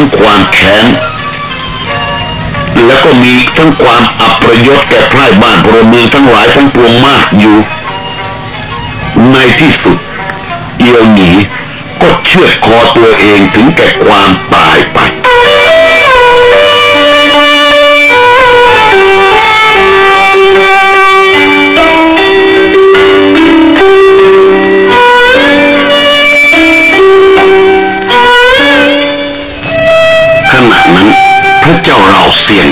ทั้งความแค้นแล้วก็มีทั้งความอับประยศแก่ไพร่บ้านพลเมืองทั้งหลายทั้งปวงมากอยู่ ในที่สุด เอียวหนีก็เชือดคอตัวเองถึงแก่ความตายไป เจ้าเราเซียน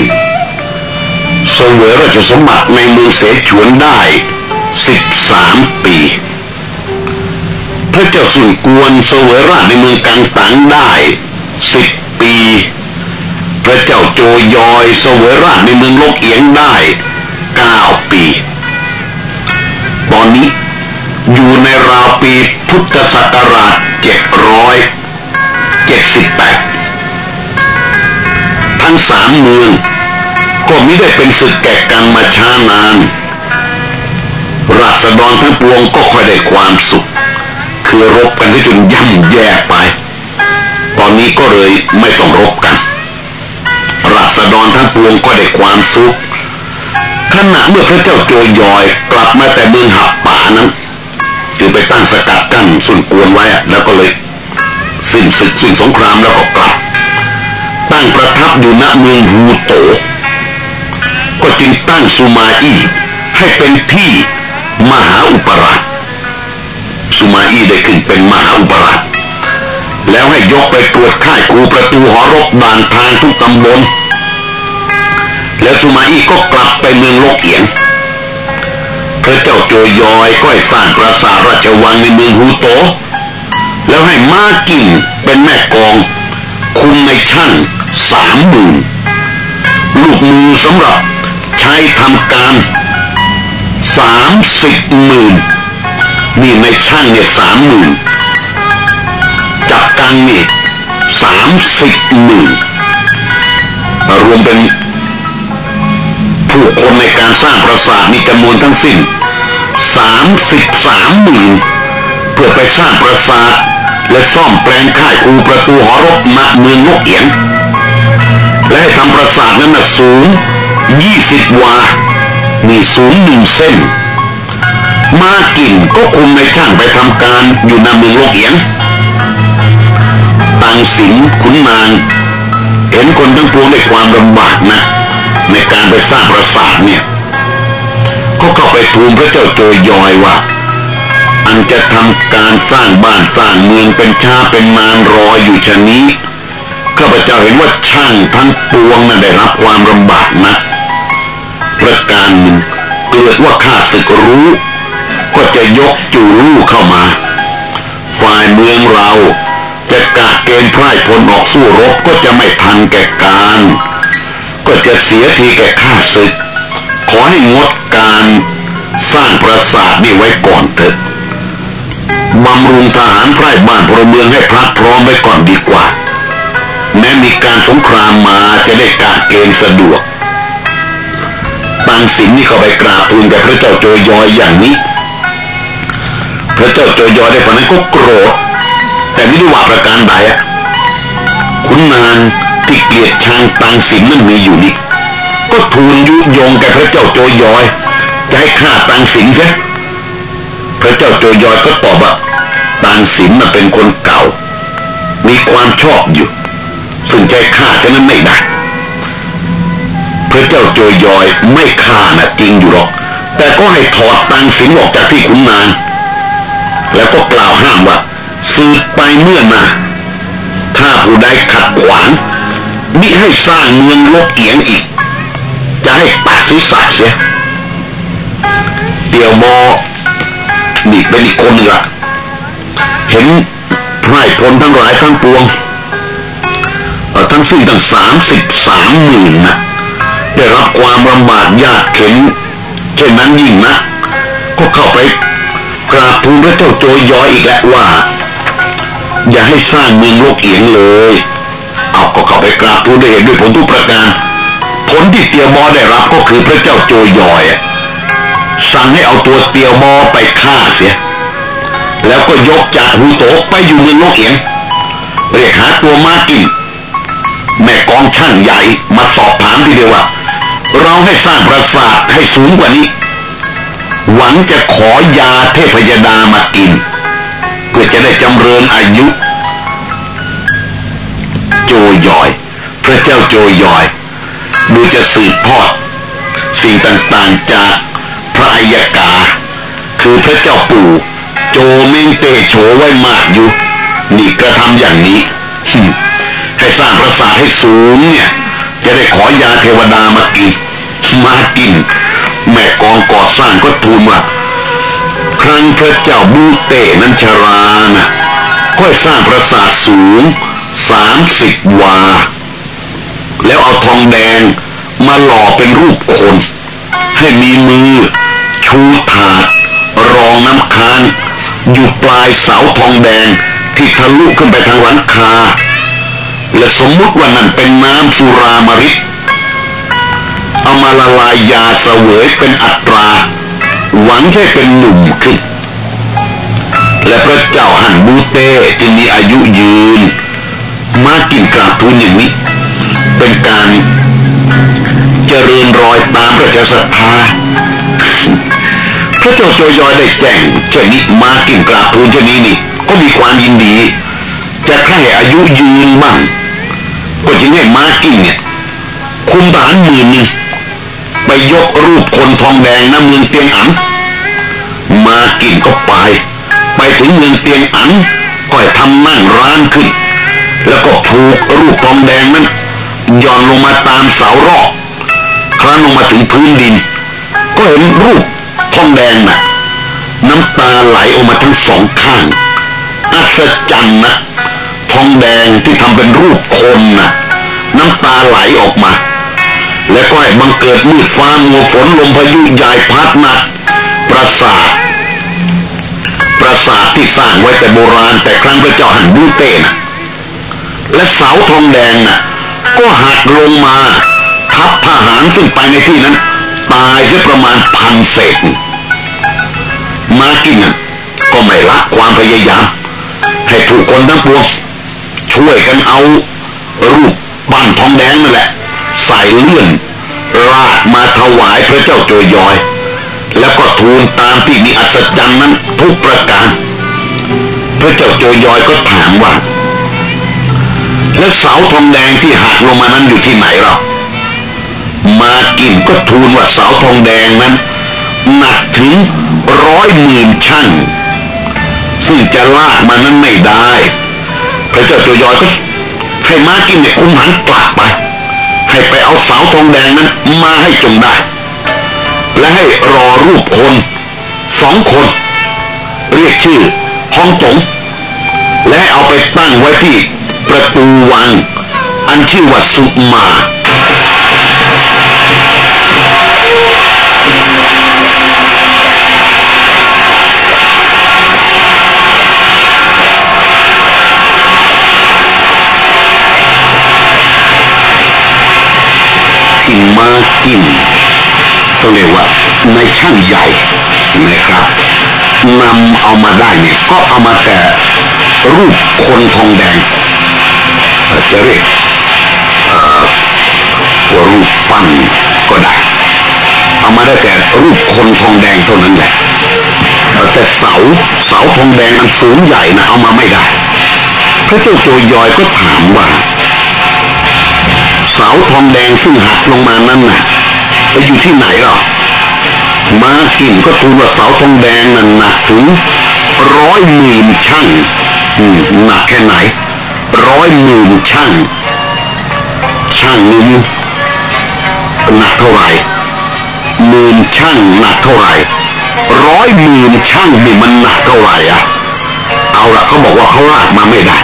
เสวยราชสมบัติในเมืองเสฉวนได้สิบสามปี พระเจ้าสุนกวนเสวยราชในเมืองกังตังได้สิบปี พระเจ้าโจยอยเสวยราชในเมืองลกเอียงได้เก้าปี ตอนนี้อยู่ในราวปีพุทธศักราชเจ็ดร้อยเจ็ดสิบแปด ทั้งสามเมือง ก็มิได้เป็นศึกแก่กันมาช้านาน ราษฎรทั้งปวงก็ค่อยได้ความสุข คือรบกันที่จนย่ำแย่ไป ตอนนี้ก็เลยไม่ต้องรบกัน ราษฎรทั้งปวงก็ได้ความสุขขณะเมื่อพระเจ้าโจยอยกลับมาแต่เมืองหับป่านั้นคือไปตั้งสกัดกั้นสุนกวนไว้แล้วก็เลยสิ้นศึกสิ้นสงครามแล้วก็กลับ ตั้งประทับอยู่ณเมืองฮูโต ก็จึงตั้งสุมาอี้ให้เป็นที่มหาอุปราชสุมาอี้ได้ขึ้นเป็นมหาอุปราชแล้วให้ยกไปตรวจค่ายคูประตูหอรบด่านทางทุกตำบล แล้วสุมาอี้ก็กลับไปเมืองโลกเอียงพระเจ้าโจยอยก็ให้สร้างปราสาทราชวังในเมืองฮูโต แล้วให้มากินเป็นแม่กอง คุมในช่าง สามหมื่นลูกมือสำหรับใช้ทำการสามสิบหมื่นนี่ในช่างเนี่ยสามหมื่นจับกันนี่สามสิบหมื่นรวมเป็นผู้คนในการสร้างปราสาทนี่จำนวนทั้งสิ้นสามสิบสามหมื่นเพื่อไปสร้างปราสาทและซ่อมแปลงค่ายคูประตูหอรบณเมืองนกเอียง และทำปราสาทนั้นสูงยี่สิบวา มีสูงหนึ่งเส้น มากินก็คุมในช่างไปทำการอยู่ในเมืองโลกเอียงตังสิงขุนนาง เห็นคนทั้งปวงในความลำบากนะ ในการไปสร้างปราสาทเนี่ย ก็เข้าไปทูลพระเจ้าโจยอยว่า อันจะทำการสร้างบ้านสร้างเมืองเป็นชาเป็นมารรออยู่ชะนี้ ข้าพเจ้าเห็นว่าช่างทั้งปวงนั้นได้รับความลำบากนะประการหนึ่งเกิดว่าข้าศึกรู้ ก็จะยกจูลู่เข้ามา ฝ่ายเมืองเราจะกาเกณฑ์ไพร่พลออกสู้รบก็จะไม่ทันแก่การ ก็จะเสียทีแก่ข้าศึก ขอให้งดการสร้างปราสาทนี้ไว้ก่อนเถิดบำรุงทหารไพร่บ้านพลเมืองให้พรักพร้อมไว้ก่อนดีกว่า แม้มีการสงครามมาจะได้กาเกณฑ์สะดวกตังสินนี่เขาไปกราบทูลแก่พระเจ้าโจยอยอย่างนี้ พระเจ้าโจยอยได้ฝันนั้นก็โกรธ แต่ไม่ได้ว่าประการใดอะคุณนางที่เกลียดชังตังสินนั่นมีอยู่นี่ก็ทูลยุยงแก่พระเจ้าโจยอยจะให้ฆ่าตังสินใช่พระเจ้าโจยอยก็ตอบว่าตังสินมันเป็นคนเก่า มีความชอบอยู่ ซึ่งใจฆ่าฉะนั้นไม่ได้พระเจ้าโจยอยไม่ฆ่านะจริงอยู่หรอก แต่ก็ให้ถอดตังสินออกจากที่ขุนนางแล้วก็กล่าวห้ามว่าสืบไปเมื่อนาถ้าผู้ใดขัดขวางมิให้สร้างเมืองลบเอียงอีก จะให้ปัดศีรษะเสียเตียวมอนี่เป็นอีกคนหนึ่งละเห็นไพร่พลทั้งหลายทั้งปวง ทั้งสิ้นตั้งสามสิบสามหมื่นนะได้รับความลำบากยากเข็นเช่นนั้นยิ่งนะก็เข้าไปกราบทูลพระเจ้าโจยย้อยอีกแล้วว่า อย่าให้สร้างเมืองโลกเอียงเลย เอาก็เข้าไปกราบทูลด้วยเหตุด้วยผลทุกประการ ผลที่เตียวมอได้รับก็คือพระเจ้าโจยอยอะสั่งให้เอาตัวเตียวมอไปฆ่าเสีย แล้วก็ยกจากฮูโตไปอยู่เมืองโลกเอียงเรียกหาตัวมากิน แม่กองช่างใหญ่มาสอบถามทีเดียวว่า เราให้สร้างปราสาทให้สูงกว่านี้ หวังจะขอยาเทพยดามากิน เพื่อจะได้จำเริญอายุ โจยอย พระเจ้าโจยอย ดูจะสืบทอดสิ่งต่างๆจากพระอัยกา คือพระเจ้าปู่โจเมงเตโฉไว้มากอยู่นี่กระทำอย่างนี้ ให้สร้างปราสาทให้สูงเนี่ย จะได้ขอยาเทวดามากินมากิน แม่กองก่อสร้างก็ทูลว่าครั้งพระเจ้าบูเตนันชรานะก็สร้างปราสาทสูงสามสิบวา แล้วเอาทองแดงมาหล่อเป็นรูปคน ให้มีมือ ชูถาด รองน้ำค้างอยู่ปลายเสาทองแดงที่ทะลุขึ้นไปทางหลังคา และสมมุติว่านั่นเป็นน้ำสุรามริตเอามาละลายยาเสวยเป็นอัตรา หวังให้เป็นหนุ่มขึ้น และพระเจ้าหันบูเต้จึงมีอายุยืน มากินกราบทูลอย่างนี้ เป็นการเจริญรอยตามพระเจ้าศรัทธาพระเจ้าโจยอยได้แจ้งเช่นนี้มากินกราบทูลเช่นนี้นี่ก็มีความยินดี จะให้อายุยืนบ้าง ก็จึงให้มากินเนี่ย คุมทหารหมื่นหนึ่งไปยกรูปคนทองแดงน้ำเมืองเตียงอันมากินก็ไป ไปถึงเมืองเตียงอันก็ทำนั่งร้านขึ้น แล้วก็ผูกรูปทองแดงนั้นย่อนลงมาตามเสารอกครั้นลงมาถึงพื้นดิน ก็เห็นรูปทองแดงน่ะน้ำตาไหลออกมาทั้งสองข้างอัศจรรย์นะ องแดงที่ทำเป็นรูปคนน่ะ น้ำตาไหลออกมา และก็ให้บังเกิดมืดฟ้ามัวฝนลมพายุใหญ่พัดหนักปราสาทปราสาทที่สร้างไว้แต่โบราณแต่ครั้งพระเจ้าหันบูเต้นะและเสาทองแดงน่ะ ก็หักลงมา ทับทหารซึ่งไปในที่นั้น ตายแค่ประมาณพันเศษมากินก็ไม่ละความพยายาม ให้ผู้คนทั้งปวง ช่วยกันเอา รูปบ้านทองแดงนั่นแหละ ใส่เลื่อนลากมาถวายพระเจ้าโจยอย แล้วก็ทูลตามที่มีอัศจรรย์นั้นทุกประการ พระเจ้าโจยอยก็ถามว่า แล้วเสาทองแดงที่หักลงมานั้นอยู่ที่ไหนเรามากินก็ทูลว่าเสาทองแดงนั้นหนักถึงร้อยหมื่นชั่งซึ่งจะลากมานั้นไม่ได้ พระเจ้าตัวยอยก็ให้ม้ากินเนี่ยคุมหันกลับไป ให้ไปเอาเสาทองแดงนั้นมาให้จงได้ และให้รอรูปคนสองคน เรียกชื่อห้องตงและเอาไปตั้งไว้ที่ประตูวัง อันชื่อว่าสุมา ที่มากินต้องเรียกว่าในช่างใหญ่นะครับนำเอามาได้เนี่ยก็เอามาแต่รูปคนทองแดงเอ่อจะเรียกว่ารูปปั้นก็ได้ เอามาได้แต่รูปคนทองแดงเท่านั้นแหละแต่เสาเสาทองแดงอันสูงใหญ่นะเอามาไม่ได้ พระเจ้าโจยอยก็ถามว่า สาทองแดงซึ่งหักลงมานั้นน่ะไปอยู่ที่ไหนหรอมากินก็ทูลว่าเสาทองแดงนั้นหนักถึงร้อยหมื่นช่างหนักแค่ไหนร้อยหมื่นช่างช่างนึ่งหนักเท่าไหร่หมื่นช่างหนักเท่าไหร่ร้อยหมื่นช่างนี่มันหนักเท่าไหร่อะเอาละเขาบอกว่าเขาลากมาไม่ได้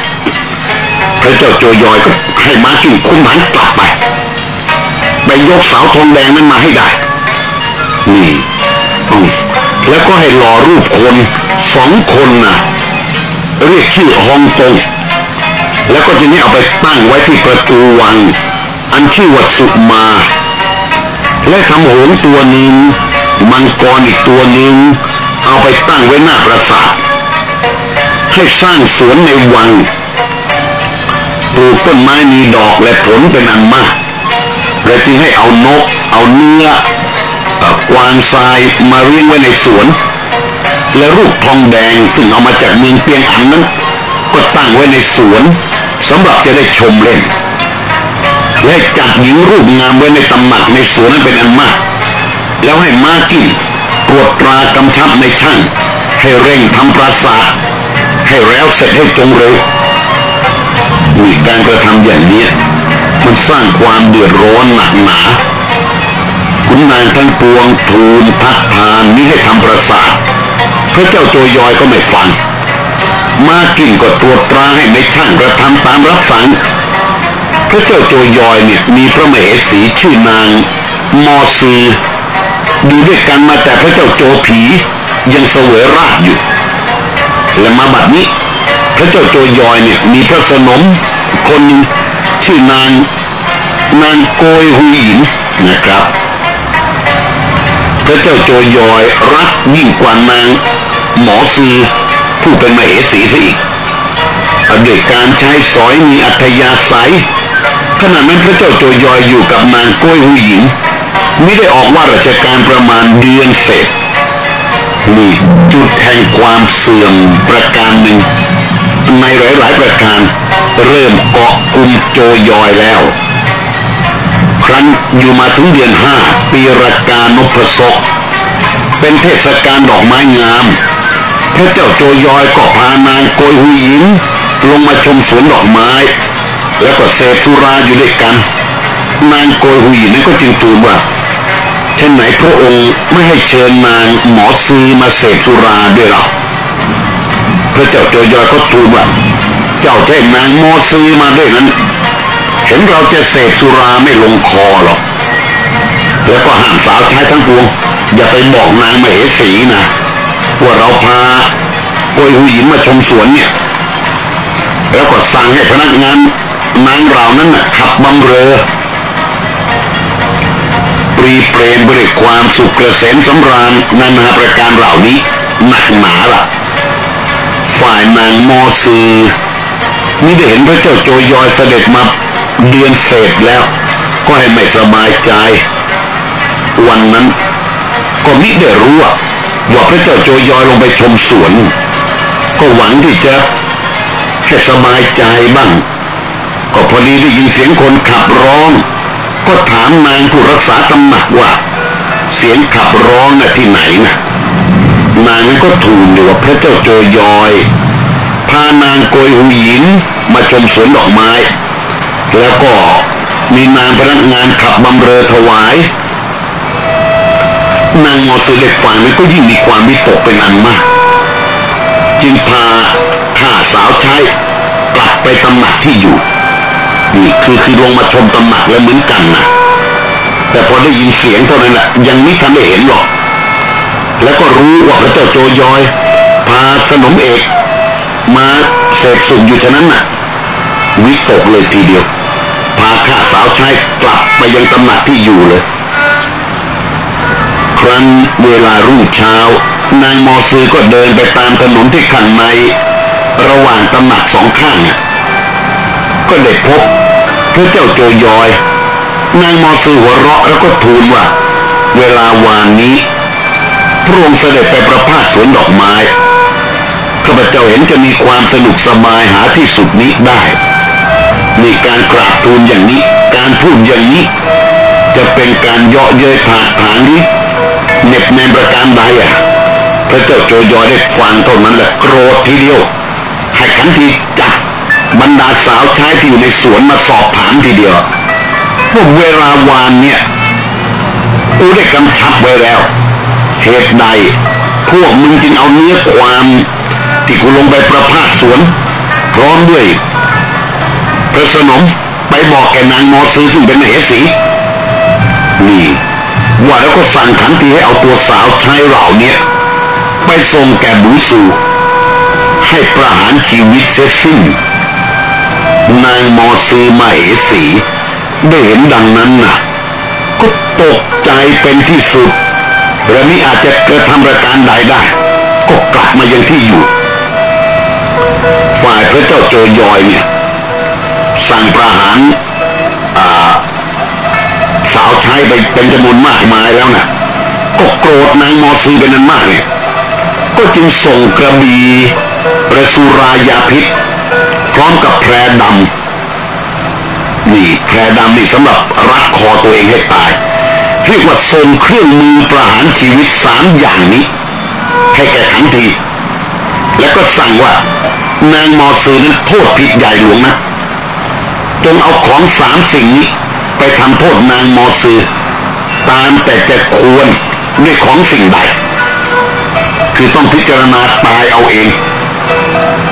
พระเจ้าโจยอยก็ ให้มากินคุมหันกลับไป ไปยกเสาทองแดงนั้นมาให้ได้ นี่อืมแล้วก็ให้หล่อรูปคนสองคนนะเรียกชื่อฮองตง แล้วก็ทีนี้เอาไปตั้งไว้ที่ประตูวัง อันชื่อว่าสุมา และทำโหงตัวหนึ่งมังกรอีกตัวหนึ่งเอาไปตั้งไว้หน้าปราสาทให้สร้างสวนในวัง ปลูกต้นไม้มีดอกและผลเป็นอันมากเลยจึงให้เอานก เอาเนื้อกวางทรายมาเลี้ยงไว้ในสวน และรูปทองแดงซึ่งเอามาจากเมืองเปียงอันนั้น ก็ตั้งไว้ในสวนสำหรับจะได้ชมเล่น และจัดหญิงรูปงามไว้ในตำหนักในสวนนั้นเป็นอันมาก แล้วให้มากินปวดตรากำชับในช่าง ให้เร่งทำปราสาทให้แล้วเสร็จให้จงเร็ว มีการกระทำอย่างนี้มันสร้างความเดือดร้อนหนักหนาคุณนางทั้งปวงทูลทักทานนี้ให้ทำประสาทพระเจ้าโจยอยก็ไม่ฟัง มากินก็ตรวจตราให้ในช่างกระทำตามรับสั่งพระเจ้าโจยอยเนี่ยมีพระมเหสีชื่อนางมอซีดูด้วยกันมาแต่พระเจ้าโจผียังเสวยราชอยู่ และมาบัดนี้ พระเจ้าโจยอยเนี่ยมีพระสนมคนหนึ่งชื่อนางนางโกยหุยินนะครับ พระเจ้าโจยอยรักยิ่งกว่านางหมอซีผู้เป็นมเหสีซะอีกด้วยการใช้สอยมีอัธยาศัยขณะนั้นพระเจ้าโจยอยอยู่กับนางโกยหุยินไม่ได้ออกว่าราชการประมาณเดือนเศษนี่จุดแห่งความเสื่อมประการหนึ่ง ในหลายๆประการเริ่มเกาะกลุ่มโจยอยแล้ว ครั้นอยู่มาถึงเดือนห้าปีรากานพศกเป็นเทศกาลดอกไม้งามพระเจ้าโจยอยก็พานางโกยหุยินลงมาชมสวนดอกไม้ แล้วก็เสพสุราอยู่ด้วยกัน นางโกยหุยินนั้นก็จึงตูมว่าเช่นไหนพระองค์ไม่ให้เชิญนางหมอซีมาเสพสุราด้วยหรอ พระเจ้าโจยอยก็ทูลว่าเจ้าใช่นางหมซีมาด้วยนั้น เห็นเราจะเสพสุราไม่ลงคอหรอกแล้วก็ห้ามสาวใช้ทั้งปวง อย่าไปบอกนางมเหสีนะว่าเราพาโกยหูหญิงมาชมสวนเนี่ย แล้วก็สั่งให้พนักงานนางเรานั้นนะขับบำเรอปรีเปรมบริความสุขเกษมสำราญนานาประการเหล่านี้หนักหนาละ่ะ ฝ่ายนางมอสือนี่ได้เห็นพระเจ้าโจยอยเสด็จมาเดือนเศษแล้ว ก็ให้ไม่สบายใจ วันนั้นก็มิได้รู้ว่าพระเจ้าโจยอยลงไปชมสวน ก็หวังที่จะให้สบายใจบ้าง ก็พอดีได้ยินเสียงคนขับร้อง ก็ถามนางผู้รักษาตำหนักว่า เสียงขับร้องน่ะที่ไหนน่ะ นางก็ทูลว่าพระเจ้าโจยอย พานางโกยหูหญินมาชมสวนดอกไม้ แล้วก็มีนางพนักงานขับบำเรอถวาย นางมอสือเด็กฟังนั้นก็ยิ่งมีความวิตกเป็นอันมาก จึงพาข้าสาวใช้กลับไปตำหนักที่อยู่นี่คือคือลงมาชมตำหนักแล้วเหมือนกันนะแต่พอได้ยินเสียงเท่านั้นแหละยังไม่ทันได้เห็นหรอก แล้วก็รู้ว่าพระเจ้าโจยอย พาสนมเอกมาเสพสุขอยู่ฉะนั้นน่ะ วิตกเลยทีเดียว พาข้าสาวใช้กลับไปยังตำหนักที่อยู่เลย ครั้นเวลารุ่งเช้า นางมอซือก็เดินไปตามถนนที่ขังในระหว่างตำหนักสองข้างก็ได้พบพระเจ้าโจยอย นางมอสือหัวเราะแล้วก็ทูลว่า เวลาวานนี้ พระองค์เสด็จไปประพาสสวนดอกไม้ข้าพเจ้าเห็นจะมีความสนุกสบายหาที่สุดนี้ได้มีการกราบทูลอย่างนี้ การพูดอย่างนี้ จะเป็นการเยาะเย้ยถากถางนี้เน็บแนมประการใดอะพระเจ้าโจยอยได้ฟังเท่านั้นแหละโกรธทีเดียวให้ขันทีจับบรรดาสาวใช้ที่อยู่ในสวนมาสอบถามทีเดียวว่าเวลาวานเนี่ยกูได้กำชับไว้แล้ว เหตุใด พวกมึงจึงเอาเนื้อความที่กูลงไปประพาสสวน พร้อมด้วยพระสนมไปบอกแกนางมอซื้อซึ่งเป็นเหสีนี่ว่าแล้วก็สั่งขันทีให้เอาตัวสาวใช้เหล่านี้ไปส่งแกบุสูให้ประหารชีวิตเสียสิ้นนางมอซีมาเหสีได้เห็นดังนั้นนะ่ะ ก็ตกใจเป็นที่สุด และนี้อาจจะกระทำประการใดได้ ก็กลับมายังที่อยู่ ฝ่ายพระเจ้าโจยอยเนี่ย สั่งประหารสาวใช้ไปเป็นจำนวนมากมายแล้วนะ่ะก็โกรธนางมอซีเป็นนั้นมากเนี่ย ก็จึงส่งกระบี่ประสุรายาพิษ พร้อมกับแพรดำนี่แพรดำนี่สำหรับรัดคอตัวเองให้ตาย เรียกว่าส่งเครื่องมือประหารชีวิตสามอย่างนี้ ให้แก่ขันที แล้วก็สั่งว่านางมอซือนั้นโทษผิดใหญ่หลวงนะจงเอาของสามสิ่งนี้ไปทำโทษนางมอซือตามแต่จะควรด้วยของสิ่งใดคือต้องพิจารณาตายเอาเอง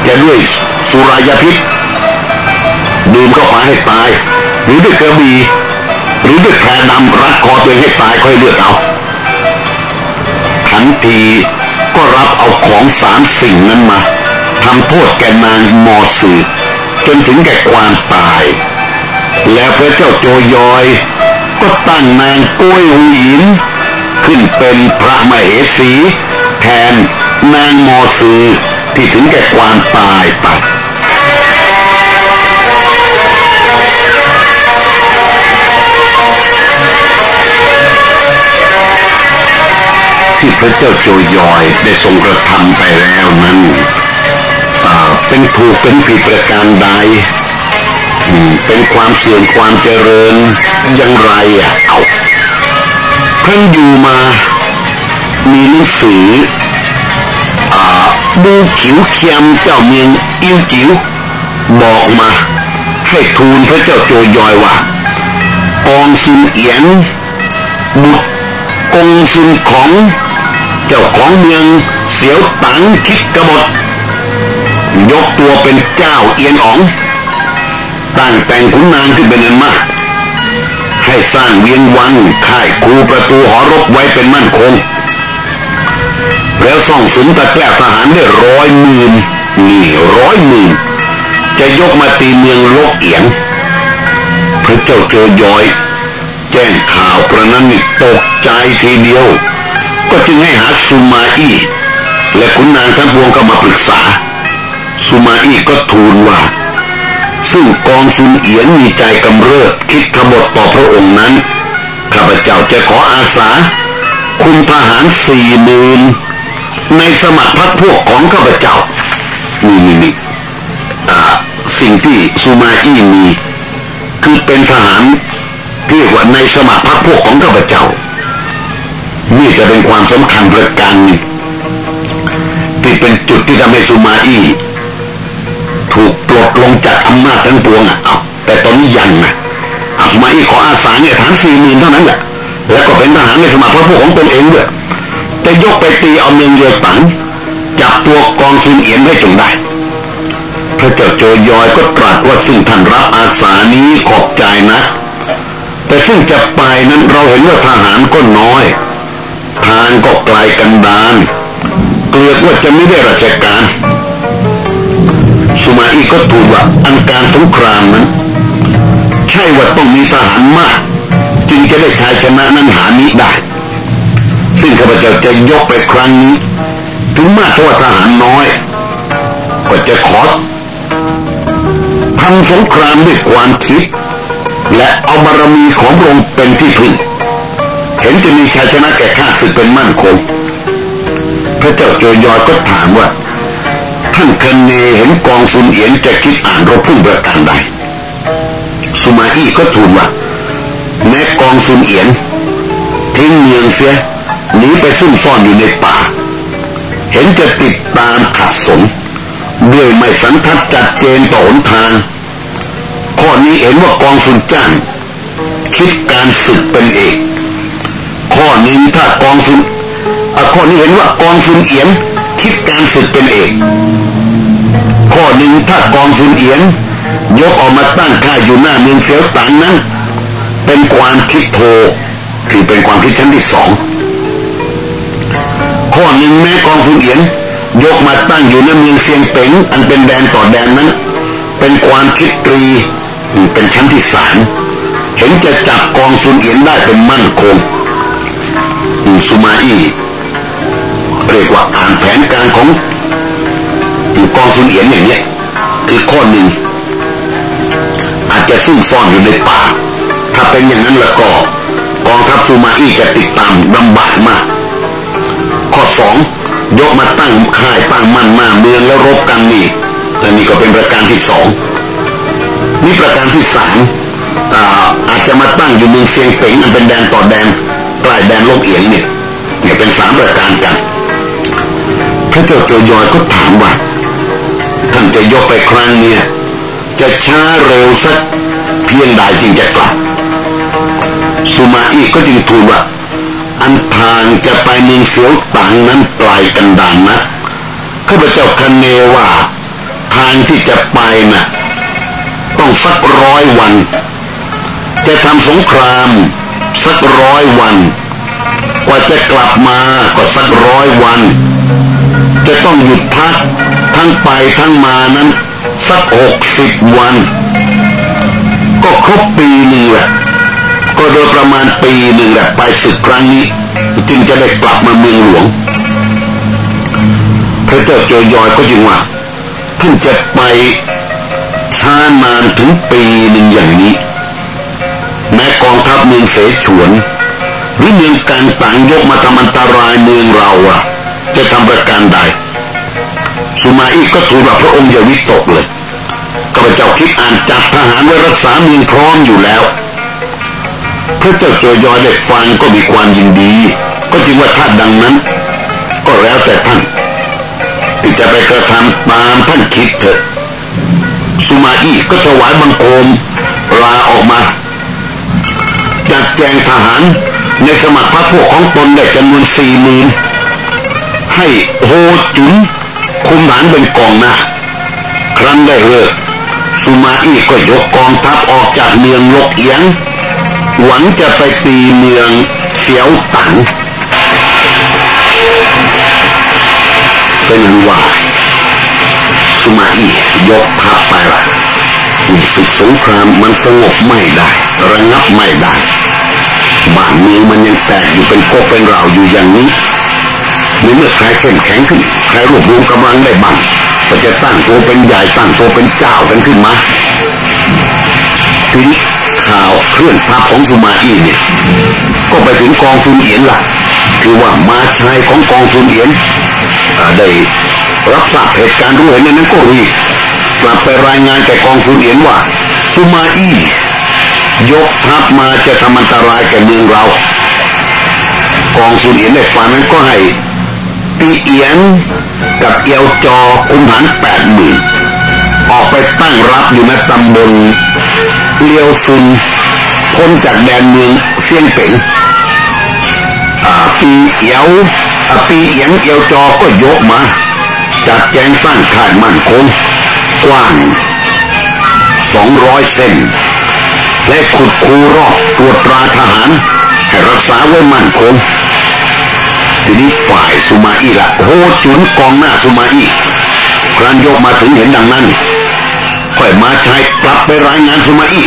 จะด้วยสุรายาพิษดื่มเข้าไปให้ตาย หรือด้วยกระบี่ หรือด้วยแผลดำรัดคอตัวเองให้ตายค่อยเลือกเอาทันทีก็รับเอาของสามสิ่งนั้นมาทำโทษแกนางมอสือจนถึงแก่ความตาย แล้วพระเจ้าโจยอย ก็ตั้งนางก้วยหญิน ขึ้นเป็นพระมเหสี แทนนางมอสือที่ถึงแก่ความตายไป ระเจ้าโจยอยได้ทรงกระทำไปแล้วนั้นเป็นถูกเป็นผิดประการใดเป็นความเสื่อมความเจริญอย่างไรอะเอาท่านอยู่มามีหนังสือบูขิวเคียมเจ้าเมืองอิวจิ๋วบอกมา ให้ทูลพระเจ้าโจยอยว่า กองซุนเอียนบุตรกงซุนของ เจ้าของเมืองเสียวตังคิดกบฏยกตัวเป็นเจ้าเอียนอ๋องตั้งแต่งขุนนางขึ้นเป็นอันมาก ให้สร้างเวียงวังค่ายคูประตูหอรบไว้เป็นมั่นคง แล้วส่องสุนตะแกล้ทหารได้ร้อยหมื่นนี่ร้อยหมื่นจะยกมาตีเมืองโลกเอียงพระเจ้าเจอยอย แจ้งข่าวประนั้นตกใจทีเดียว ก็จึงให้หาสุมาอี้และขุนนางทั้งปวงก็มาปรึกษาสุมาอี้ก็ทูลว่า ซึ่งกองซุนเอียนมีใจกำเริบคิดขบฏต่อพระองค์นั้นข้าพเจ้าจะขออาสา คุณทหารสี่หมื่นในสมัครพรรคพวกของข้าพเจ้านี่นี่นี่สิ่งที่สุมาอี้มี คือเป็นทหารเรียกว่าในสมัครพรรคพวกของข้าพเจ้า นี่จะเป็นความสำคัญประการหนึ่งที่เป็นจุดที่ทำให้ซูมาอีถูกปลดลงจากอำนาจทั้งปวงอะเอาแต่ตอนนี้ยังนะอาซูมาอีขออาสาเนี่ยฐานสี่หมื่นเท่านั้นแหละแล้วก็เป็นทหารในสมัครพระพวกของตนเองด้วยจะยกไปตีเอาเมืองเยอตังจับตัวกองซุนเอียนให้จงได้พระเจ้าโจยอยก็ตรัสว่าซึ่งท่านรับอาสานี้ขอบใจนะ แต่ซึ่งจะไปนั้นเราเห็นว่าทหารก็น้อย ทางก็ไกลกันดานเกลียดว่าจะไม่ได้ราชการ สุมาอีก็ถูกว่าอันการสงครามนั้น ใช่ว่าต้องมีทหารมาก จึงจะได้ชัยชนะนั้นหานี้ได้ ซึ่งข้าพเจ้าจะยกไปครั้งนี้ ถึงมากเท่าทหารน้อย ก็จะขอทำสงครามด้วยความคิดและเอาบารมีของพระองค์เป็นที่พึ่ง เห็นจะมีชัยชนะแก่ข้าศึกเป็นมั่นคง พระเจ้าโจยอยก็ถามว่า ท่านคันเนเห็นกองซุนเอียนจะคิดอ่านรบพุ่งประการใดสุมาอี้ก็ทูลว่าแม้กองซุนเอียนทิ้งเมืองเสียหนีไปซุ่มซ่อนอยู่ในป่า เห็นจะติดตามขัดสนด้วยไม่สันทัดจัดเจนต่อหนทาง ข้อนี้เห็นว่ากองซุนจ้างคิดการศึกเป็นเอก ข้อนี้ถ้ากองซุนข้อนี้เห็นว่ากองซุนเอียนคิดการศึกเป็นเอก ข้อหนึ่งถ้ากองซุนเอียนยกออกมาตั้งค่ายอยู่หน้าเมืองเสียวตังนั้น เป็นความคิดโทคือเป็นความคิดชั้นที่สองข้อหนึ่งแม้กองซุนเอียนยกมาตั้งอยู่ในเมืองเซียงเป๋งอันเป็นแดนต่อแดนนั้น เป็นความคิดตรีเป็นชั้นที่สามเห็นจะจับกองซุนเอียนได้เป็นมั่นคง สุมาอีเรียกว่าอ่านแผนการของกองซุนเอียนอย่างเนี้ยคือข้อหนึ่งอาจจะซุ่มซ่อนอยู่ในป่า ถ้าเป็นอย่างนั้นแล้วก็กองทัพซูมาอีจะติดตามลำบากมาก ข้อสองยกมาตั้งค่ายตั้งมั่นมาเมืองแล้วรบกันนี่และนี่ก็เป็นประการที่สองนี่ประการที่สามอาจจะมาตั้งอยู่เมืองเซียงเป๋งมันเป็นแดนต่อแดน ใกล้แดนโลกเอียงเนี่ยเนี่ยเป็นสามประการกัน พระเจ้าโจยอยก็ถามว่าท่านจะยกไปครั้งเนี่ยจะช้าเร็วสักเพียงใดจึงจะกลับสุมาอีก็จึงทูลว่า อันทางจะไปเมืองเสียวต่างนั้นไกลกันดานนะข้าพเจ้าคันเนว่า ทางที่จะไปนะ่ะต้องสักร้อยวัน จะทำสงคราม สักร้อยวัน กว่าจะกลับมาก็สักร้อยวัน จะต้องหยุดพักทั้งไปทั้งมานั้น สักหกสิบวัน ก็ครบปีหนึ่งแหละก็โดยประมาณปีหนึ่งแหละไปศึกครั้งนี้ จึงจะได้กลับมาเมืองหลวง พระเจ้าโจยอยก็จึงว่าท่านจะไปช้านานถึงปีหนึ่งอย่างนี้ แม้กองทัพเมืองเสฉวนหรือเมืองการต่างยกมาทำอันตรายเมืองเราอะจะทำประการใดสุมาอีก็ทูลว่าพระองค์อย่าวิตกเลยข้าพเจ้าคิดอ่านจัดทหารไว้รักษาเมืองพร้อมอยู่แล้ว พระเจ้าโจยอยเด็กฟังก็มีความยินดี ก็จริงว่าถ้าดังนั้น ก็แล้วแต่ท่านที่จะไปกระทำตามท่านคิดเถอะสุมาอีก็ถวายบังคมลาออกมา ดแจงทหาร ในสมัครพระพวกของตนได้จำนวนสี่หมื่นให้โฮจุนคุมฐานเป็นกองหน้าครั้นได้เลิกสุมาอี้ก็ยกกองทัพออกจากเมืองลกเอียง หวังจะไปตีเมืองเสียวตังเป็นว่าสุมาอี้ยกทัพไปละศึกสงครามมันสงบไม่ได้ ระงับไม่ได้ บ้านเมืองมันยังแตกอยู่เป็นโกเป็นเราอยู่อย่างนี้เมื่อใครเข้มแข็งขึ้นใครรวบรวมกำลังได้บ้างก็จะตั้งตัวเป็นใหญ่ตั้งตัวเป็นเจ้ากันขึ้นมาทีนี้ข่าวเคลื่อนทัพของสุมาอีเนี่ย ก็ไปถึงกองฟุนเอียนละคือว่ามาชายของกองฟุนเอียนได้รับทราบเหตุการณ์รู้เห็นนั้นก็รีบกลับไปรายงานแก่กองทุนเอียนว่าสุมาอี้ ยกทัพมาจะทำอันตรายแก่เมืองเรา กองทุนเอียนได้ฟังนั้นก็ให้ตีเอียนกับเอียวจอคุมฐานแปดหมื่นออกไปตั้งรับอยู่ในตำบลเลียวซุนพ้นจากแดนเมืองเซียงเป๋งปีเอียวปีเอียงเอียวจอก็ยกมา จัดแจงตั้งค่ายมั่นคงกว้างสองร้อยเซน และขุดคูรอบตรวจตราทหารให้รักษาไว้มั่นคงทีนี้ฝ่ายสุมาอีละโหจุนกองหน้าสุมาอีครั้นยกมาถึงเห็นดังนั้นค่อยมาใช้กลับไปรายงานสุมาอี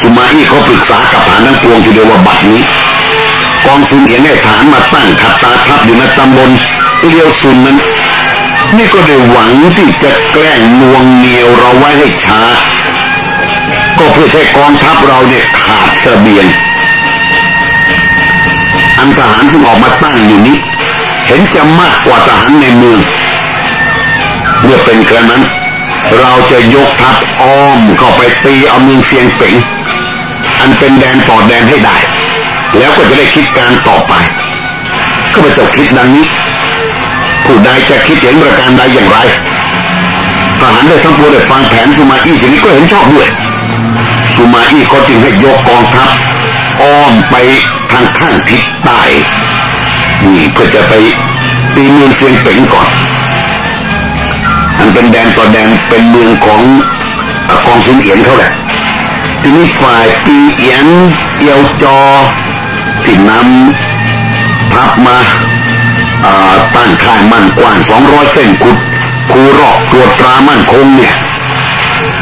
สุมาอีเขาปรึกษากับฐานทั้งปวงทีเดียวว่าบัดนี้ กองซุนเอียนได้ฐานมาตั้งขัดตาทับอยู่ในตำบลเลียวซุนนั้น นี่ก็ได้หวังที่จะแกล้งนวงเหนียวเราไว้ให้ช้า พื่อให้กองทัพเราเนี่ยขาดเสบียง อันทหารที่ออกมาตั้งอยู่นี้ เห็นจะมากกว่าทหารในเมืองเมื่อเป็นกระนั้น เราจะยกทัพอ้อมเข้าไปตีเอาเมืองเซียงเป๋งอันเป็นแดนต่อแดนให้ได้ แล้วก็จะได้คิดการต่อไปก็ไปจบคิดดังนี้ ผู้ใดจะคิดเห็นประการใดอย่างไร ทหารได้ทั้งปวงได้ฟังแผนสุมาอี้ทีนี้ก็เห็นชอบด้วยสุมาอี้ก็จึงให้ยกกองทัพอ้อมไปทางข้างทิศใต้นี่เพื่อจะไปตีเมืองเซียงเป๋งก่อนอันเป็นแดนต่อแดนเป็นเมืองของกองซุนเอียนเขาแหละทีนี้ฝ่ายปีเอียนเอียวจอที่นำทัพมาตั้งค่ายมั่นกว้างสองร้อยเส้นกุด คูรอกตรวจตรามั่นคงเนี่ย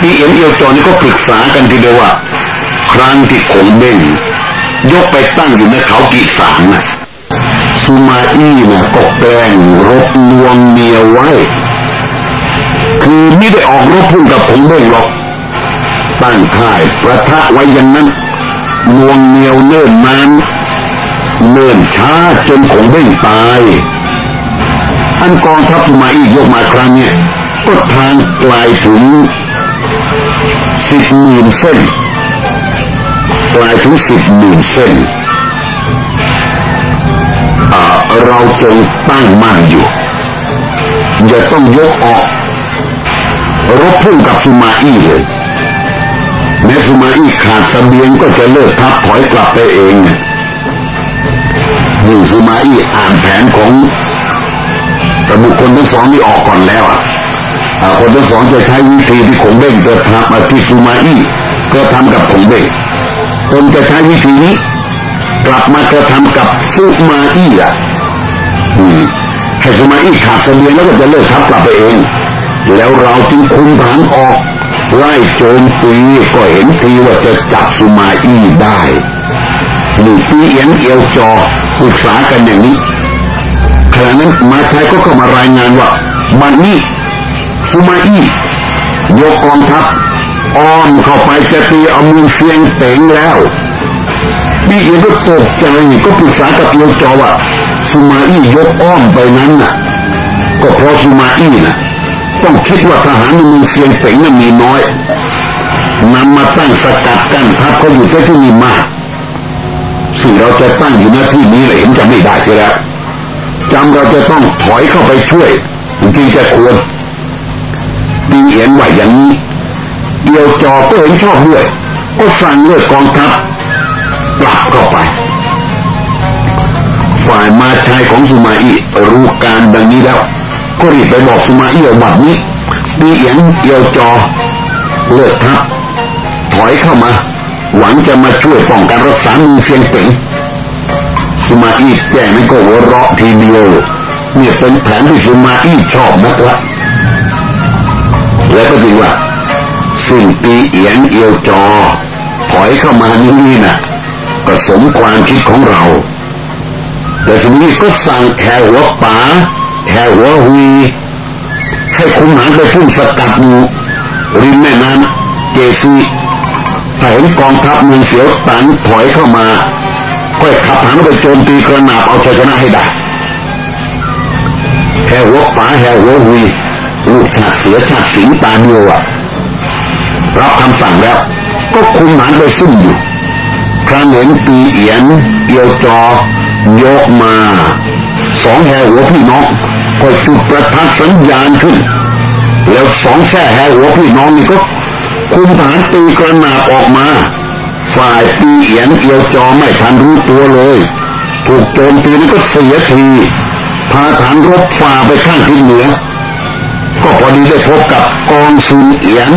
พีเอ็มเอลจอนี่ก็ปรึกษากันทีเดียวว่า ครั้งที่คงเบ่งยกไปตั้งอยู่ในเขากีสานนะสุมาอี้นะก็แกล้งรบลวงเมียไว้ คือไม่ได้ออกรบพุ่งกับคงเบ่งหรอก ตั้งค่ายประทะไว้อย่างนั้นนวงเหนียวเนิ่นนานเนิ่นช้าจนคงเบ่งตาย อันกองทัพมาอีกยกมาครั้งเนี้ยก็ทางไกลถึงสิบหมื่นเส้นไกลถึงสิบหมื่นเส้นเราจงตั้งมั่นอยู่อย่าต้องยกออกรบพุ่งกับสุมาอี้เลยแม้สุมาอี้ขาดสเสบียงก็จะเลิกทับถอยกลับไปเองนี่สุมาอี้อ่านแผนของ แต่บุคคลทั้งสองนี่ออกก่อนแล้วอะคนทั้งสองจะใช้วิธีที่คงเบ่งเกิดทำมาที่สุมาอี้ก็ทำกับคงเบ่งตนจะใช้วิธีนี้ กลับมากระทำกับสุมาอี้อะให้สุมาอี้ขาดเสบียงแล้วก็จะเลิกทับกลับไปเอง แล้วเราจึงคุมฐานออกไล่โจมตีก็เห็นทีว่าจะจับสุมาอี้ได้หนึ่งปีเอียนเอียวจอปรึกษากันอย่างนี้ ขณะนั้นมาชัยก็เข้ามารายงานว่าบันนี้สุมาอี้ยกกองทัพอ้อมเข้าไปจะตีเอามือเฟียงเต็งแล้วปีเอียนก็ตกใจก็ปรึกษากับเอียวจอว่าสุมาอี้ยกอ้อมไปนั้นน่ะ ก็เพราะสุมาอี้นะต้องคิดว่าทหารในเมืองเซียงเป่งนั้นมีน้อยนำมาตั้งสกัดกั้นทัพเขาอยู่แค่ที่มีมากซึ่งเราจะตั้งอยู่หน้าที่นี้เลยเห็นจะไม่ได้ใช่แล้ว จำเราจะต้องถอยเข้าไปช่วยจริงจะควรดีเอียนว่าอย่างนี้เดียวจอก็เห็นชอบด้วย ก็สั่งเลือกกองทัพกลับเข้าไป ฝ่ายมาชายของสุมาอีรู้การดังนี้แล้ว ก็รีบไปบอกสุมาอียวบัดนี้ปีเอียนเอียวจอ เลิกทับถอยเข้ามา หวังจะมาช่วยป้องกันรักษาเมืองเซียงเป๋ง สุมาอี้แจ้งนั่นก็หัวเราะทีเดียวเนี่ยเป็นแผนที่สุมาอี้ชอบนักละแล้วก็จริงว่าสิ่งปีเอียนเอียวจอ ถอยเข้ามานี่นี่นะก็สมความคิดของเรา แต่ทีนี้ก็สั่งแขหัวป๋าแห่หัวหุยให้คุมหานไปพุ่งสกัดอยู่ริมแม่น้ำเจซีถ้าเห็นกองทัพเมืองเสียวตันถอยเข้ามา ก็ขับหางไปโจมตีกระนาบเอาชัยชนะให้ได้แห่หัวป๋าแห่หัวหุยลูกชาติเสือชาติสิงตาเดียวอะรับคำสั่งแล้ว ก็คุมหานไปซุ่มอยู่ครั้งเห็นปีเอียนเอียวจอ ยกมาสองแห่หัวพี่น้องก็จุดประทัดสัญญาณขึ้น แล้วสองแท่แห่หัวพี่น้องนี่ก็คุมฐานตีกระนาบออกมา ฝ่ายปีเอียนเอียวจอไม่ทันรู้ตัวเลย ถูกโจมตีนี่ก็เสียทีพาฐานรบฝ่าไปข้างทิศเหนือ ก็พอดีได้พบกับกองซุนเอียน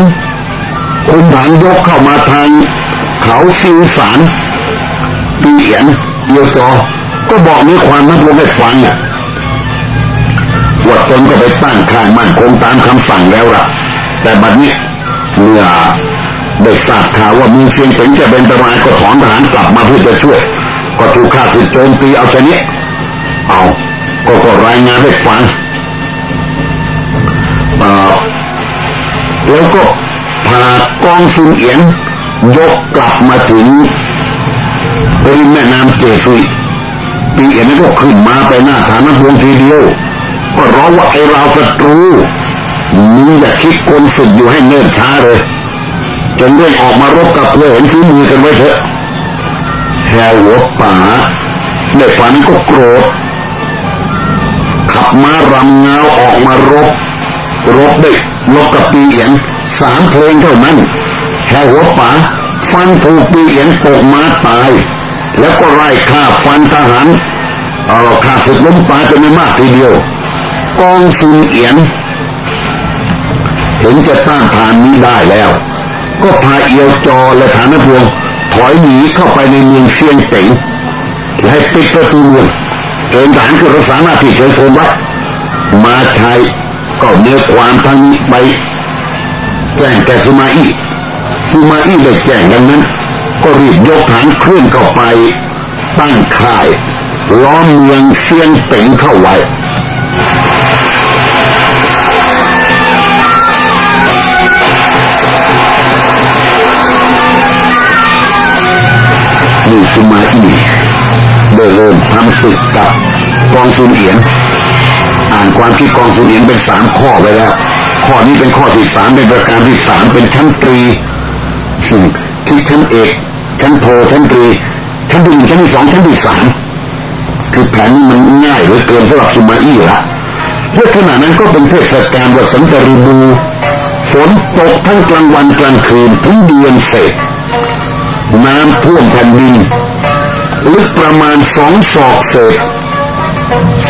คุมฐานยกเข้ามาทางเขาฟิวสารปีเอียนเอียวจอ ก็บอกมีความนักลงให้ฟังว่าตนก็ไปตั้งค่ายมั่นคงตามคำสั่งแล้วล่ะ แต่บัดนี้เมื่อ ได้ทราบข่าวว่ามีเชียงเป็นจะเป็นตรายก็ถอนทหารกลับมาเพื่อจะช่วย ก็ถูกข้าศึกโจมตีเอาชนิดเอาก็ก็รายงานให้ฟังแล้วก็พากองซุนเอียนยกกลับมาถึงริมแม่น้ำเจฟุยปีเอ็นก็ขึ้นมาไปหน้าฐานะดวงทีเดียวก็ร้องว่าไอ้เราศัตรูมึงอย่าคิดคนสุดอยู่ให้เนิ่นช้าเลย จนเรื่องออกมารบกับเลยเห็นฝีมือกันไว้เถอะแฮวหัวป่าเด็กฝันก็โกรธขับม้ารำเงาออกมารบ รบได้ลบกับปีเอียนสามเพลงเท่านั้นแฮวหัวป่าฟันถูกปีเอียนตกม้าตาย แล้วก็ไล่ฆ่าฟันทหารเออฆ่าศึกล้มตายเป็นไม่มากทีเดียว กองซุนเอียน เห็นจะต้านทานนี้ได้แล้ว ก็พาเอียวจอและฐานพวงถอยหนีเข้าไปในเมืองเชียงเต๋งและปิดประตูเมืองเกณฑ์ทหารคือรักษาหน้าที่เฉยชมวัดมาใช้ก็เนื้อความทั้งนี้ไปแจ้งแกสุมาอี้สุมาอี้ได้แจ้งดังนั้น ก็รีบยกฐานเคลื่อนเข้าไปตั้งค่ายล้อมเมืองเซียงเป่งเข้าไว้ ชุมมาอินได้เริ่มทำศึกกับกองซุนเอียน อ่านความคิดกองซุนเอียนเป็นสามข้อไปแล้ว ข้อนี้เป็นข้อที่สามเป็นประการที่สามเป็นชั้นตรีคิดชั้นเอกชั้นโทชั้นตรีชั้นที่หนึ่งชั้นที่สองชั้นที่สามคือแผนมันง่ายเหลือเกินสำหรับชุมมาอี้ละด้วยขณะนั้นก็เป็นเทศกาลวัสันตฤดูฝนตกทั้งกลางวันกลางคืนทั้งเดือนเศษน้ำท่วมแผ่นดิน ลึกประมาณสองศอกเศษ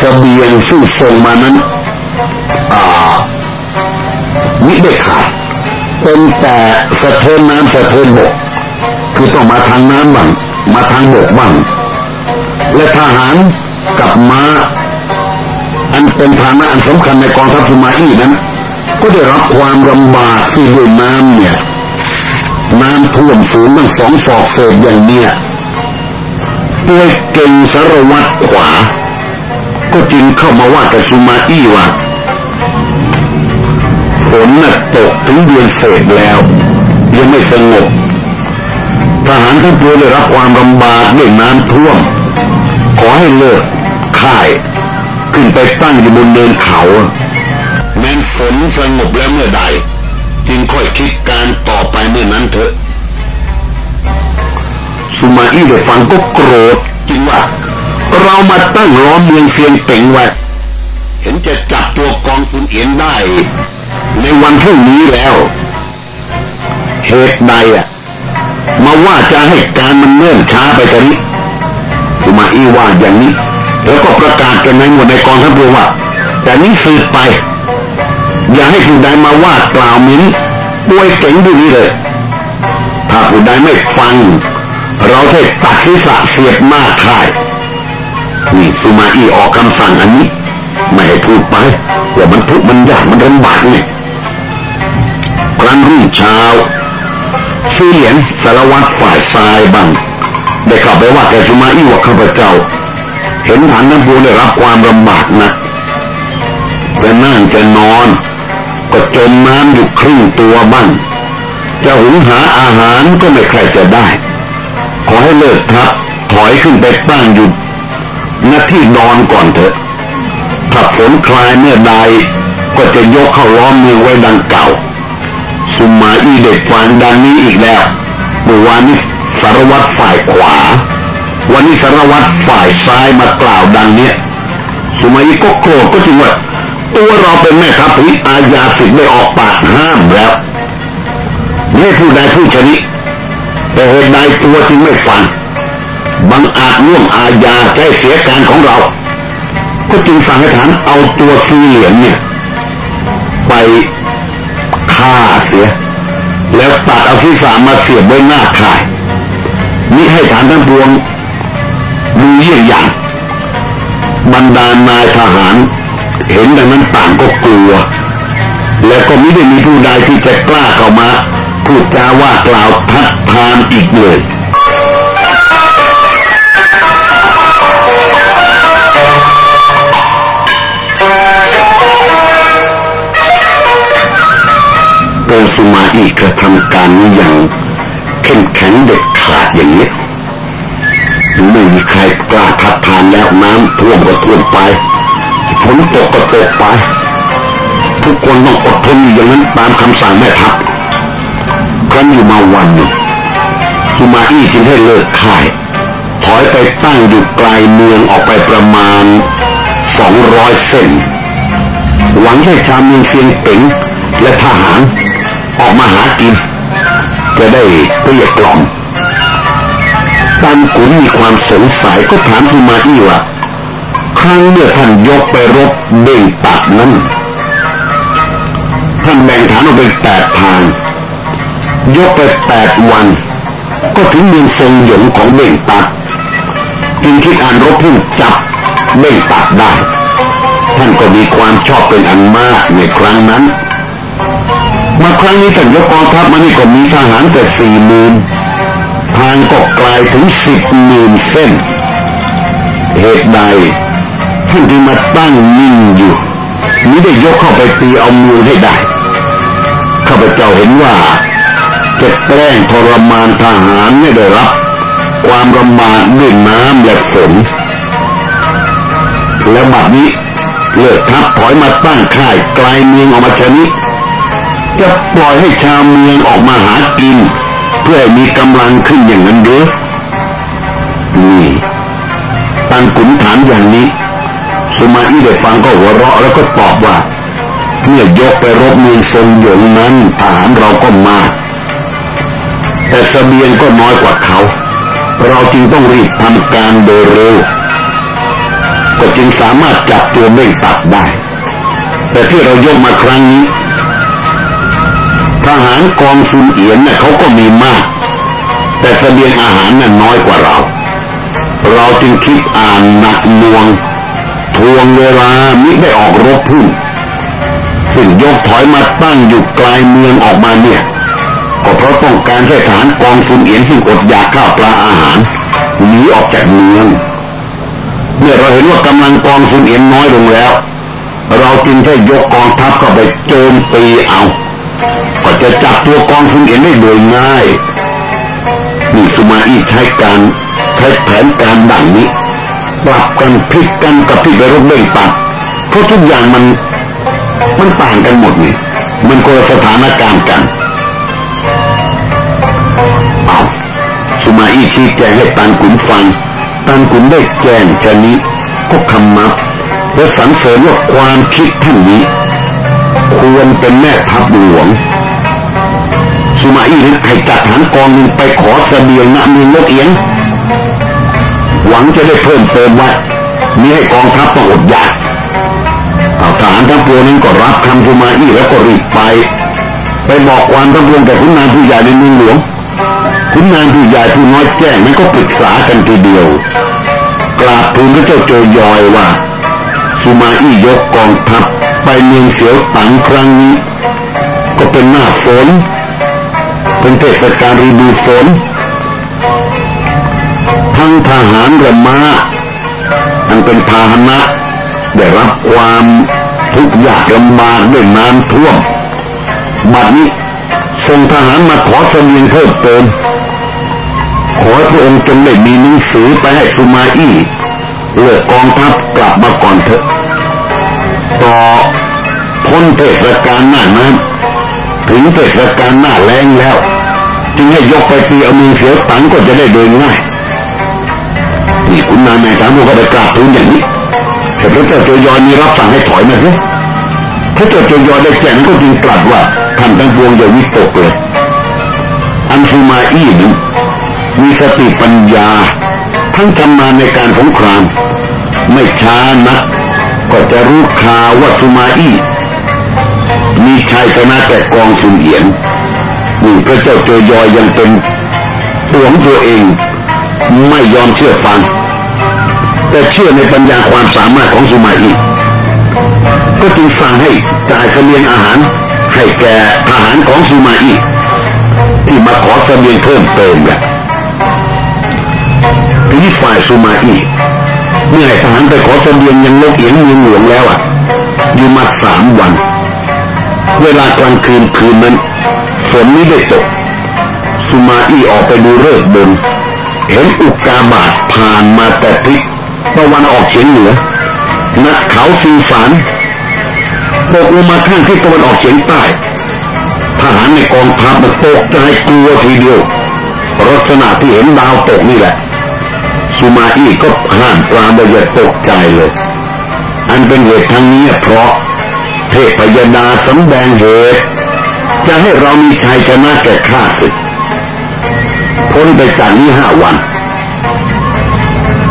สเบียงซึ่งส่งมานั้นอ่ามิได้ขาดเป็นแต่สะเทินน้ำสะเทินบก คือต้องมาทางน้ำบ้างมาทางบกบ้างและทหารกับม้า อันเป็นฐานะอันสำคัญในกองทัพสุมาอี้นั้น ก็ได้รับความลำบากที่ด้วยน้ำเนี่ย น้ำท่วมสูงตั้งสองศอกเศษอย่างเนี้ย ด้วยเก่งสารวัตรขวา ก็จึงเข้ามาว่ากับสุมาอี้ว่าฝนน่ะตกถึงเดือนเศษแล้ว ยังไม่สงบทหารทั้งปวงได้รับความลำบากด้วยน้ำท่วม ขอให้เลิกค่าย ขึ้นไปตั้งอยู่บนเนินเขา แม้นฝนสงบแล้วเมื่อใด จึงค่อยคิดการต่อไปเมื่อนั้นเถอะ สุมาอี้ได้ฟังก็โกรธจริงว่า เรามาตั้งล้อมเมืองเซียงเป่งไว้เห็นจะจับตัวกองฟุนเอียนได้ ในวันพรุ่งนี้แล้ว เหตุใดอะ มาว่าจะให้การมันเนื่นช้าไปจะนี้สุมาอี้ว่าอย่างนี้ แล้วก็ประกาศกันในหมดในกองทัพเรือว่า แต่นี้สืบไป อย่าให้ผู้ใดมาว่ากล่าวมิ้นป่วยเก่งดูนี้เลย ถ้าผู้ใดไม่ฟัง เราจะตัดศีรษะเสียบมากค่ายนี่สุมาอีออกคำสั่งอันนี้ ไม่ให้พูดไปว่ามันทุกข์มันยากมันลำบากนี่ครั้งรุ่งเช้าซีเหลียนสารวัตรฝ่ายทรายบังได้เข้าไปว่าแกสุมาอีว่าข้าพเจ้า เห็นฐานน้ำบูได้รับความลำบากนะจะนั่งจะนอนก็จมน้ำอยู่ครึ่งตัวบ้างจะหุงหาอาหารก็ไม่ใครจะได้ ให้เลิกทับถอยขึ้นไปตั้งอยู่หน้าที่นอนก่อนเถอะ ถ้าฝนคลายเมื่อใดก็จะยกเข้าล้อมเมืองไว้ดังเก่า สุมาอีเด็กฟังดังนี้อีกแล้วเมื่อวานนี้สารวัตรฝ่ายขวา วันนี้สารวัตรฝ่ายซ้ายมากล่าวดังเนี้ยสุมาอีก็โกรธก็จริงว่าตัวเราเป็นแม่ทัพผิอาญาสิทธิ์ได้ออกปากห้ามแล้วนี่ผู้ใดผู้ชนิด แต่เหตุใดตัวจึงไม่ฟังบังอาจล่วงอาญาแก้เสียการของเรา ก็จึงสั่งให้ฐานเอาตัวซีเหลียนเนี่ย ไปฆ่าเสีย แล้วตัดเอาศีรษะมาเสียบไว้หน้าข่ายนี่ให้ฐานทั้งปวงดูเยี่ยงอย่าง บรรดานายทหาร เห็นดังนั้นต่างก็กลัว แล้วก็ไม่ได้มีผู้ใดที่จะกล้าเข้ามา พูดจาว่ากล่าวทัดทานอีกเลยโกสุมาอีกระทำการนี้อย่างเข้มแข็งเด็ดขาดอย่างนี้ไม่มีใครกล้าทัดทานแล้วน้ำท่วมก็ท่วมไปฝนตกก็ตกไป ทุกคนต้องอดทนอยู่อย่างนั้นตามคำสั่งแม่ทัพ ครั้นอยู่มาวันหนึ่งสุมาอี้จึงให้เลิกค่าย ถอยไปตั้งอยู่ไกลเมืองออกไปประมาณสองร้อยเส้น หวังให้ชาวเมืองเซียงเป๋งและทหารออกมาหากินจะได้เกลี้ยกล่อมตันกุนมีความสงสัยก็ถามสุมาอี้ว่าครั้งเมื่อท่านยกไปรบเบ่งตัดนั้น ท่านแบ่งฐานออกเป็นแปดทาง ยกไปแปดวัน ก็ถึงเมืองทรงหยงของเบ่งตัดจึงคิดอ่านรบพุ่งจับเบ่งตัดได้ ท่านก็มีความชอบเป็นอันมากในครั้งนั้น มาครั้งนี้ท่านยกกองทัพมานี่ก็มีทหารแต่สี่หมื่นทางก็ไกลถึงสิบหมื่นเส้น เหตุใดท่านที่มาตั้งนิ่งอยู่มิได้ยกเข้าไปตีเอามืองให้ได้ข้าพเจ้าเห็นว่า จะแกล้งทรมานทหารไม่ได้รับ ความลำบากด้วยน้ำและฝน แล้วบัดนี้เลิกทับถอยมาตั้งค่ายไกลเมืองออกมาชนิดจะปล่อยให้ชาวเมืองออกมาหากิน เพื่อมีกำลังขึ้นอย่างนั้นหรือนี่ตันขุนถามอย่างนี้สุมาอี้ได้ฟังก็หัวเราะแล้วก็ตอบว่า เมื่อยกไปรบเมืองทรงหยงนั้นทหารเราก็มา แต่สเสบียงก็น้อยกว่าเขา เราจึงต้องรีบทำการโดยเร็ว ก็จึงสามารถจับตัวเบ่งตัดได้ แต่ที่เรายกมาครั้งนี้ ทหารกองซุนเอียนน่ะเขาก็มีมาก แต่สเสบียงอาหารน่ะน้อยกว่าเรา เราจึงคิดอ่านหนักน่วง ทวงเวลามิได้ออกรบพุ่งซึ่งยกถอยมาตั้งอยู่ไกลเมืองออกมาเนี่ย ก็เพราะต้องการให้ฐานกองซุนเอียนซึ่งอดอยากข้าวปลาอาหารหนีออกจากเมือง เมื่อเราเห็นว่ากำลังกองซุนเอียนน้อยลงแล้ว เราจึงได้ยกกองทัพเข้าไปโจมตีเอา ก็จะจับตัวกองซุนเอียนได้โดยง่ายนี่สุมาอีใช้การใช้แผนการดังนี้ปรับกันพลิกกันกับที่ไปรบเบ่งปัดเพราะทุกอย่างมันมันต่างกันหมดนี่มันคนละสถานการณ์กัน สุมาอี้ชี้แจงให้ตันขุนฟังตันขุนได้แจ้งชนี้ก็คำมับและสรรเสริญว่าความคิดท่านนี้ ควรเป็นแม่ทัพหลวง สุมาอี้ให้จัดฐานกองหนึ่งไปขอสเสบียงณเมืองลกเอียง หวังจะได้เพิ่มเติมว่ามีให้กองทัพต้องอดอยากเอาทหารทั้งปวงนั้นก็รับคำสุมาอี้แล้วก็รีบไป ไปบอกความทั้งปวงแก่ขุนนางผู้ใหญ่ในเมืองหลวง ขุนนางผู้ใหญ่ผู้น้อยแจ้งนั้นก็ปรึกษากันทีเดียว กราบทูลพระเจ้าโจยอยว่า สุมาอี้ยกกองทัพไปเมืองเสียวตังครั้งนี้ ก็เป็นหน้าฝน เป็นเทศกาลฤดูฝน ทั้งทหารระมาอันเป็นพาหนะได้รับความทุกข์ยากลำบากด้วยน้ำท่วมบัดนี้ ส่งทหารมาขอเสบียงเพิ่มเติม ขอพระองค์จงได้มีหนังสือไปให้สุมาอี้เลิกกองทัพกลับมาก่อนเถอะ ต่อพ้นเทศกาลหน้านั้น ถึงเทศกาลหน้าแรงแล้ว จึงให้ยกไปตีเอามือเสียวตังก็จะได้โดยง่ายนี่คุณนายแม่ถามว่าไปกราบทูลอย่างนี้แต่พระเจ้าโจยอนมีรับสั่งให้ถอยมาสิ พระเจ้าจยอได้แจ้งก็จึงตรัสว่าท่านทั้งปวงอย่าวิตกเลย อันซูมาอี้นั้นมีสติปัญญา ทั้งชำนาญในการสงคราม ไม่ช้านะก็จะรู้ข่าวว่าซูมาอี้มีชายชนะแต่กองสุนเอียนนี่พระเจ้าโจยอยยังเป็นตัวของตัวเอง ไม่ยอมเชื่อฟัง แต่เชื่อในปัญญาความสามารถของสุมาอี้ ก็จึงสั่งให้จ่ายเสบียงอาหาร ให้แก่ทหารของซูมาอีที่มาขอเสบียงเพิ่มเติมแบบทีนี้ฝ่ายซูมาอีเมื่อทหารไปขอเสบียงยังลกเอียงเมืองหลวงแล้วอะ อยู่มาสามวัน เวลากลางคืนคืนนั้นฝนไม่ได้ตกซูมาอีออกไปดูเลิกบนเห็นอุกาบาตผ่านมาแต่ทิศตะวันออกเฉียงเหนือณเขาซีสาน ตกลงมาข้างที่ตะวันออกเฉียงใต้ทหารในกองทัพมันตกใจกลัวทีเดียวลักษณะที่เห็นดาวตกนี่แหละสุมาอี้ก็ห้ามปรามอย่าตกใจเลย อันเป็นเหตุทางนี้เพราะเทพยดาสำแดงเหตุจะให้เรามีชัยชนะแก่ข้าศึกพ้นไปจากนี้ห้าวัน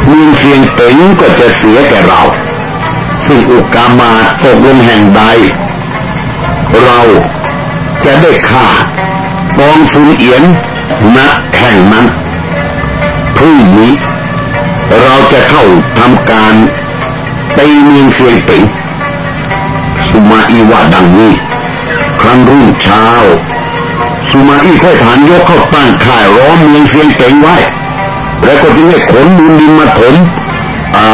เมืองเสียงเป๋งก็จะเสียแก่เรา ซึ่งอุกามาตกลงแห่งใด เราจะได้ฆ่ากองสุนเอียนณแห่งนั้นพรุ่งนี้เราจะเข้าทำการตีเมืองเสียงป่งสุมาอีว่าดังนี้ ครั้งรุ่งเช้า สุมาอีค่อยฐานยกเข้าตั้งข่ายร้อมเมืองเสียงเป่งไว้ แล้วก็จึงให้ขนมูลดินมาถมอ่า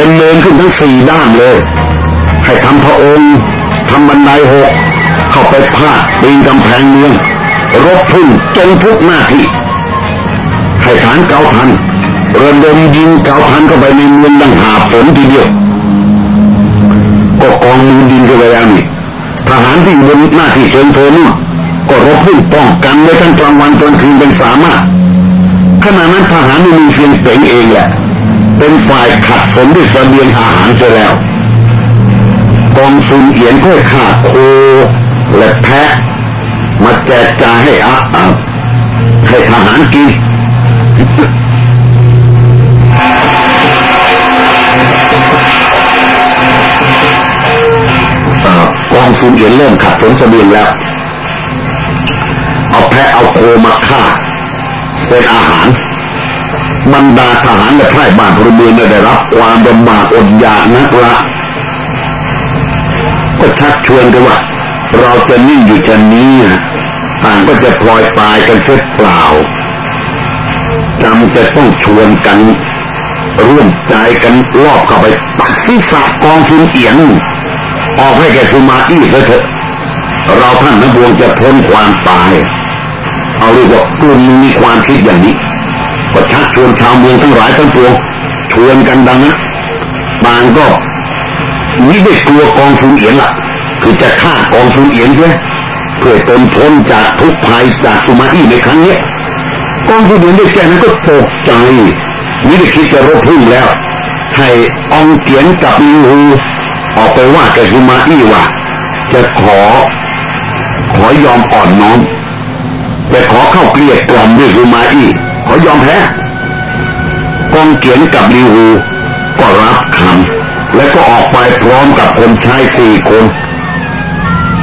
เป็นเนินขึ้นทั้งสี่ด้านเลย ให้ทำพระองค์ทำบันไดหกเข้าไปพาดปีนกำแพงเมือง รบพุ่งจงทุกหน้าที่ ให้ฐานเกาทันระดมยิงเกาพันเข้าไปในเมืองดังหาฝนทีเดียวก็กองมือดินกันไปแล้วนี่ทหารที่อยู่บนหน้าที่เชิงเทนู่นก็รบพุ่งป้องกันไว้ทั้งกลางวันกลางคืนเป็นสามารถขณะนั้นทหารมีเสียงเป่งเองแหละ เป็นฝ่ายขัดสนด้วยเสบียงอาหารไปแล้ว กองซุนเอียนก็ขาดโคและแพะมาแจกจ่ายให้อาให้ทหารกินกองซุนเอียนเริ่มขัดสนเสบียงแล้ว เอาแพะเอาโคมาฆ่าเป็นอาหาร บรรดาทหารและไพร่บ้านพลเมืองได้รับความลำบากอดอยากนักละก็ชักชวนกันว่า เราจะนิ่งอยู่จะนี้ต่างก็จะพลอยตายกันเสียเปล่าจำจะต้องชวนกันร่วมใจกันลอบเข้าไปตัดศีรษะกองซุนเอียง ออกให้แกสุมาอี้เถอะเราท่านนับวงจะพ้นความตาย เอาเรียกว่ากลุ่มมีความคิดอย่างนี้ ก็ชักชวนชาวเมืองทั้งหลายทั้งปวงชวนกันดังนั้นบางก็ไม่ได้กลัวกองซุนเอียนละคือจะฆ่ากองซุนเอียนใช่เพื่อตนพ้นจากทุกภัยจากสุมาอี้ในครั้งนี้กองซุนเอียนได้แก่นั้นก็ตกใจไม่ได้คิดจะรบพุ่งแล้ว ให้องเกียนกับลิฮูออกไปว่ากับสุมาอี้ว่า จะขอ ขอยอมอ่อนน้อมแต่ขอเข้าเกลียดกล่อมด้วยสุมาอี้ ขอยอมแพ้กองเกียนกับลิฮูก็รับคำและก็ออกไปพร้อมกับคนชายสี่คน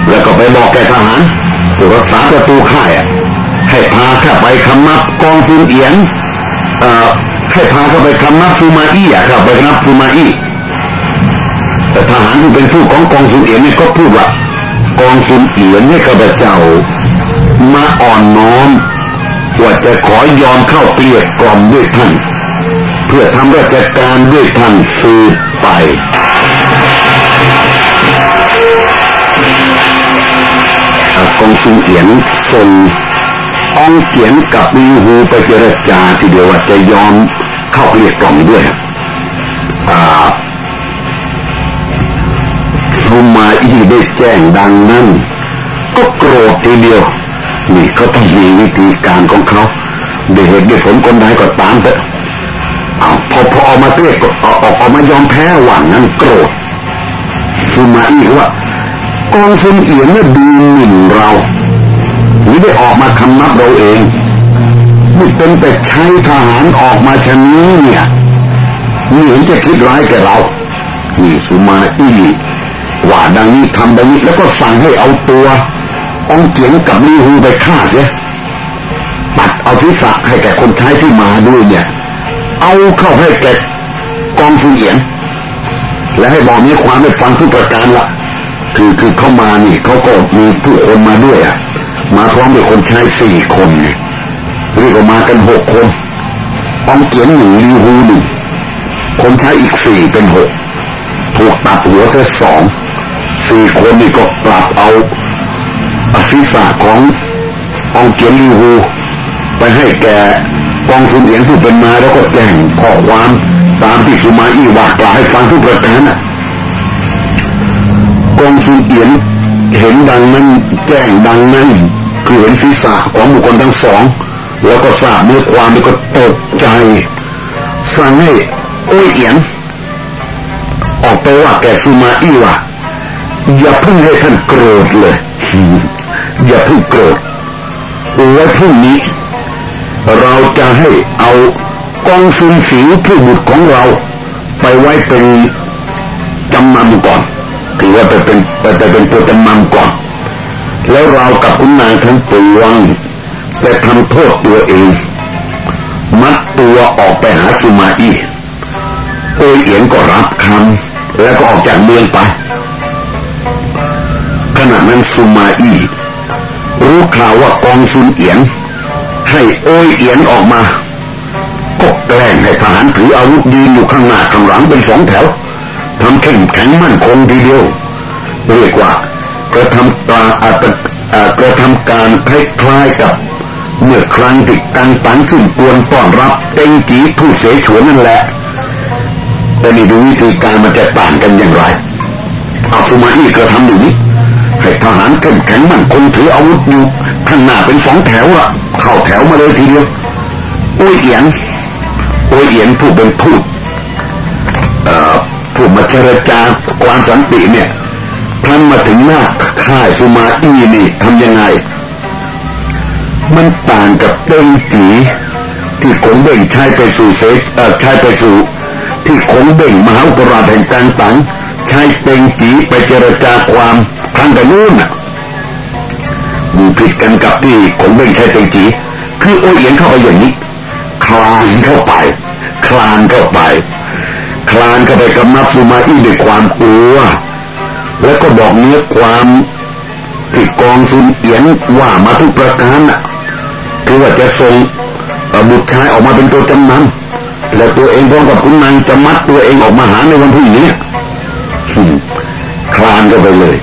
แล้วก็ไปบอกแกทหารผู้รักษาประตูค่ายให้พาข้าไปคำนับกองซุนเอียนให้พาเข้าไปคำนับซูมาอี้อะครับไปนับซูมาอี้แต่ทหารที่เป็นผู้ของกองซุนเอียนนี่ก็พูดว่ากองซุนเอียนให้ข้าพเจ้ามาอ่อนน้อม ว่าจะขอยอมเข้าเกลียดกล่อมด้วยท่าน เพื่อทำราชการด้วยท่านสืบไปกองซุนเอียนส่งองเกียนกับลีฮูไปเจรจาทีเดียวว่าจะยอมเข้าเกลียดกล่อมด้วยซูมาอีได้แจ้งดังนั้น ก็โกรธทีเดียว นี่เขาต้องมีวิธีการของเขาเด้วยเหตุด้วยผลคนใดก็ตามเถอะเอาพอพอออกมาเตี้ยก็ออกออกมายอมแพ้หวังนั้นโกรธซูมาอีว่ากองซุนเอียนเนี่ยดีหมิ่นเราไม่ได้ออกมาคำนับเราเองนี่เป็นแต่ใช้ทหารออกมาชนี้เนี่ยนี่เห็นจะคิดร้ายแกเรา นี่สุมาอีว่าดังนี้ทำดังนี้แล้วก็สั่งให้เอาตัว องเกียงกับลีฮูไปฆ่าเสียปัดเอาศีรษะให้แก่คนใช้ที่มาด้วยเนี่ย เอาเข้าให้แก่กองซุนเอียน และให้บอกมีความไม่ฟังทุกประการละคือคือเข้ามานี่เขาก็มีผู้คนมาด้วยอะ มาพร้อมด้วยคนใช้สี่คนเนี่ยเรียกมากันหกคนองเกียนหนึ่งลีฮูหนึ่งคนใช้อีกสี่เป็นหกถูกตัดหัวแค่สองสี่คนนี่ก็กลับเอา อศีษะขององเกียนลีฮูไปให้แกกองสุนเอียงผู้เป็นมาแล้วก็แจ้งข้อความตามที่สุมาอี้ว่ากล่าวให้ฟังทุกประการน่ะกองสุนเอียนเห็นดังนั้นแจ้งดังนั้นคือเห็นศีรษะของบุคคลทั้งสอง แล้วก็ทราบเนื้อความแล้วก็ตกใจ สั่งให้โอ้ยเอียนออกไปว่าแกสุมาอี้ว่าอย่าเพิ่งให้ท่านโกรธเลย อย่าเพิ่งโกรธและพรุ่งนี้ เราจะให้เอากองซุนสิวผู้บุตรของเรา ไปไว้เป็นจำนำก่อนถือว่าไปเป็นไปเป็นตัวจำนำก่อน แล้วเรากับคุณนางทั้งปวงจะทำโทษตัวเอง มัดตัวออกไปหาสุมาอีโอยเอียงก็รับคำแล้วก็ออกจากเมืองไปขณะนั้นสุมาอี รู้ข่าวว่ากองซุนเอียนให้โอยเอียนออกมาก็แกล้งให้ทหารถืออาวุธยืนอยู่ข้างหน้าข้างหลังเป็นสองแถวทำเข้มแข็งมั่นคงทีเดียวเรียกว่ากระทำตาอาจกระทำการคล้ายๆกับ เมื่อครั้งที่กังตันขึ้นกวนต้อนรับเต็งจีผู้เสฉวนนั่นแหละแต่นี่ดูวิธีการมันจะต่างกันอย่างไรอาสุมาอีกระทำอย่างนี้ ทหารเข้มแข็งมั่นคงถืออาวุธอยู่ข้างหน้าเป็นสองแถวละเข้าแถวมาเลยทีเดียวโอ้ยเอียนโอ้ยเอียนผู้เป็นผู้ผู้มาเจรจาความสันติเนี่ยท่านมาถึงหน้าค่ายสุมาอีนี่ทำยังไง มันต่างกับเต้งจีที่คงเบ่งใช้ไปสู่เซเอ่อใช้ไปสู่ ที่คงเบ่งมหาอุปราชแห่งการตัง ใช้เต็งจีไปเจรจาความครั้งแต่นู้นอะมันผิดกันกับที่คงเบ่งใช้เต็งจีคือโอเอียนเข้าไปอย่างนี้ คลานเข้าไป คลานเข้าไป คลานเข้าไปกับนับสุมาอี้ด้วยความกลัว แล้วก็บอกเนื้อความที่กองซุนเอียนว่ามาทุกประการน่ะคือว่าจะส่งบุตรชายออกมาเป็นตัวจำนำแล้วตัวเองพร้อมกับคุณนางจะมัดตัวเองออกมาหาในวันพรุ่งนี้ คลานก็ไปเลย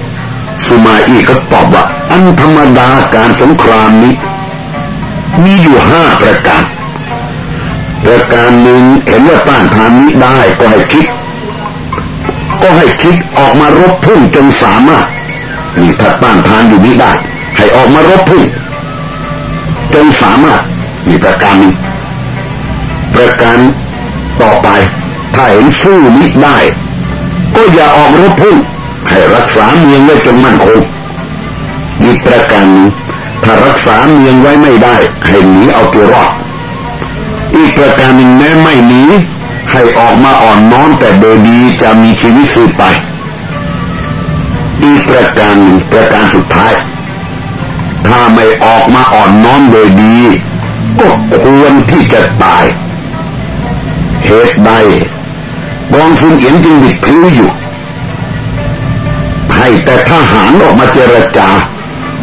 สุมาอีก็ตอบว่า อันธรรมดาการสงครามนี้ มีอยู่ห้าประการ ประการหนึ่งเห็นว่าต้านทานนี้ได้ก็ให้คิด ก็ให้คิดออกมารบพุ่งจนสามารถนี่ถ้าต้านทานอยู่นี้ได้ ให้ออกมารบพุ่งจนสามารถมีประการนี้ประการต่อไป ถ้าเห็นสู้นี้ได้ ก็อย่าออกรบพุ่งให้รักษาเมืองไว้จนมั่นคงมีกประการถ้ารักษาเมืองไว้ไม่ได้ ให้หนีเอาตัวรอดอีกประการหนึ่งแม้ไม่หนีให้ออกมาอ่อนน้อมแต่โดยดีจะมีชีวิตสืบไปอีกประการประการสุดท้าย ถ้าไม่ออกมาอ่อนน้อมโดยดี ก็ควรที่จะตาย เหตุใด กองฟุนเอียนจึงบิดพิ้วอยู่ ให้แต่ทหารออกมาเจรจา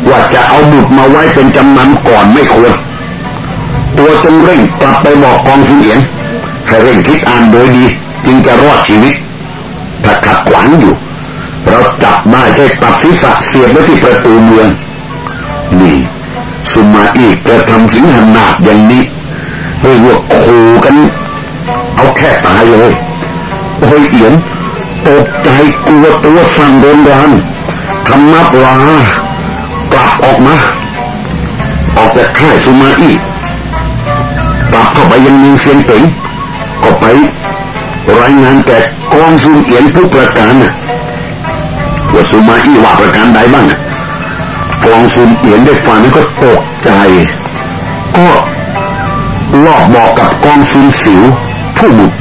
ว่าจะเอาบุตรมาไว้เป็นจำนำก่อนไม่ควร ตัวจงเร่งกลับไปบอกกองฟุนเอียนให้เร่งคิดอ่านโดยดีจึงจะรอดชีวิตถ้าขัดขวางอยู่ เราจับได้ใช้ตัดศีรษะเสียบไว้ที่ประตูเมือง นี่ สุมาอีกกระทำสิงหนาดอย่างนี้เรียกว่าขู่กัน เอาแค่ตายเลย โอ้ยเอียนตกใจกลัวตัวสั่นโดนรันทำนับลากลับออกมา ออกจากค่ายสุมาอีกลับเข้าไปยังเมืองเซียงเป๋งก็ไปรายงานแก่กองซุนเอียนผู้ประการนะว่าสุมาอี้ว่าประการใดบ้างกองซุนเอียนได้ฟังนั้นก็ตกใจ ก็ลอบบอกกับกองซุนสิวผู้บุตร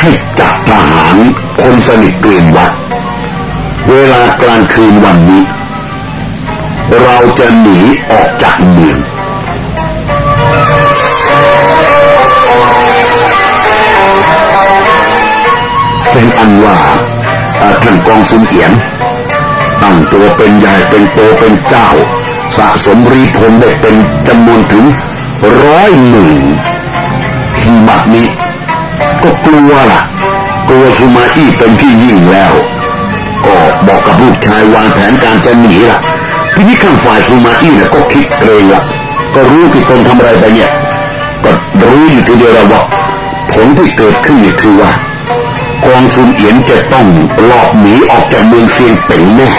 ให้จับทหารคนสนิทเกลียนวัด เวลากลางคืนวันนี้ เราจะหนีออกจากเมืองเป็นอันว่าท่านกองสุนเอียนตั้งตัวเป็นใหญ่เป็นโตเป็นเจ้า สะสมรีพลได้เป็นจำนวนถึงร้อยหนึ่งบัดนี้ ก็กลัวล่ะ กลัวสุมาอี้เป็นที่ยิ่งแล้ว ก็บอกกับลูกชายวางแผนการจะหนีล่ะทีนี้ข้างฝ่ายสุมาอี้น่ะก็คิดเกรงล่ะ ก็รู้ที่ตนทำอะไรไปเนี่ยก็รู้อยู่ทีเดียวว่าผลที่เกิดขึ้นนี่คือว่ากองซุนเอียนจะต้องหลอกหนีออกจากเมืองเซียงเป่งแน่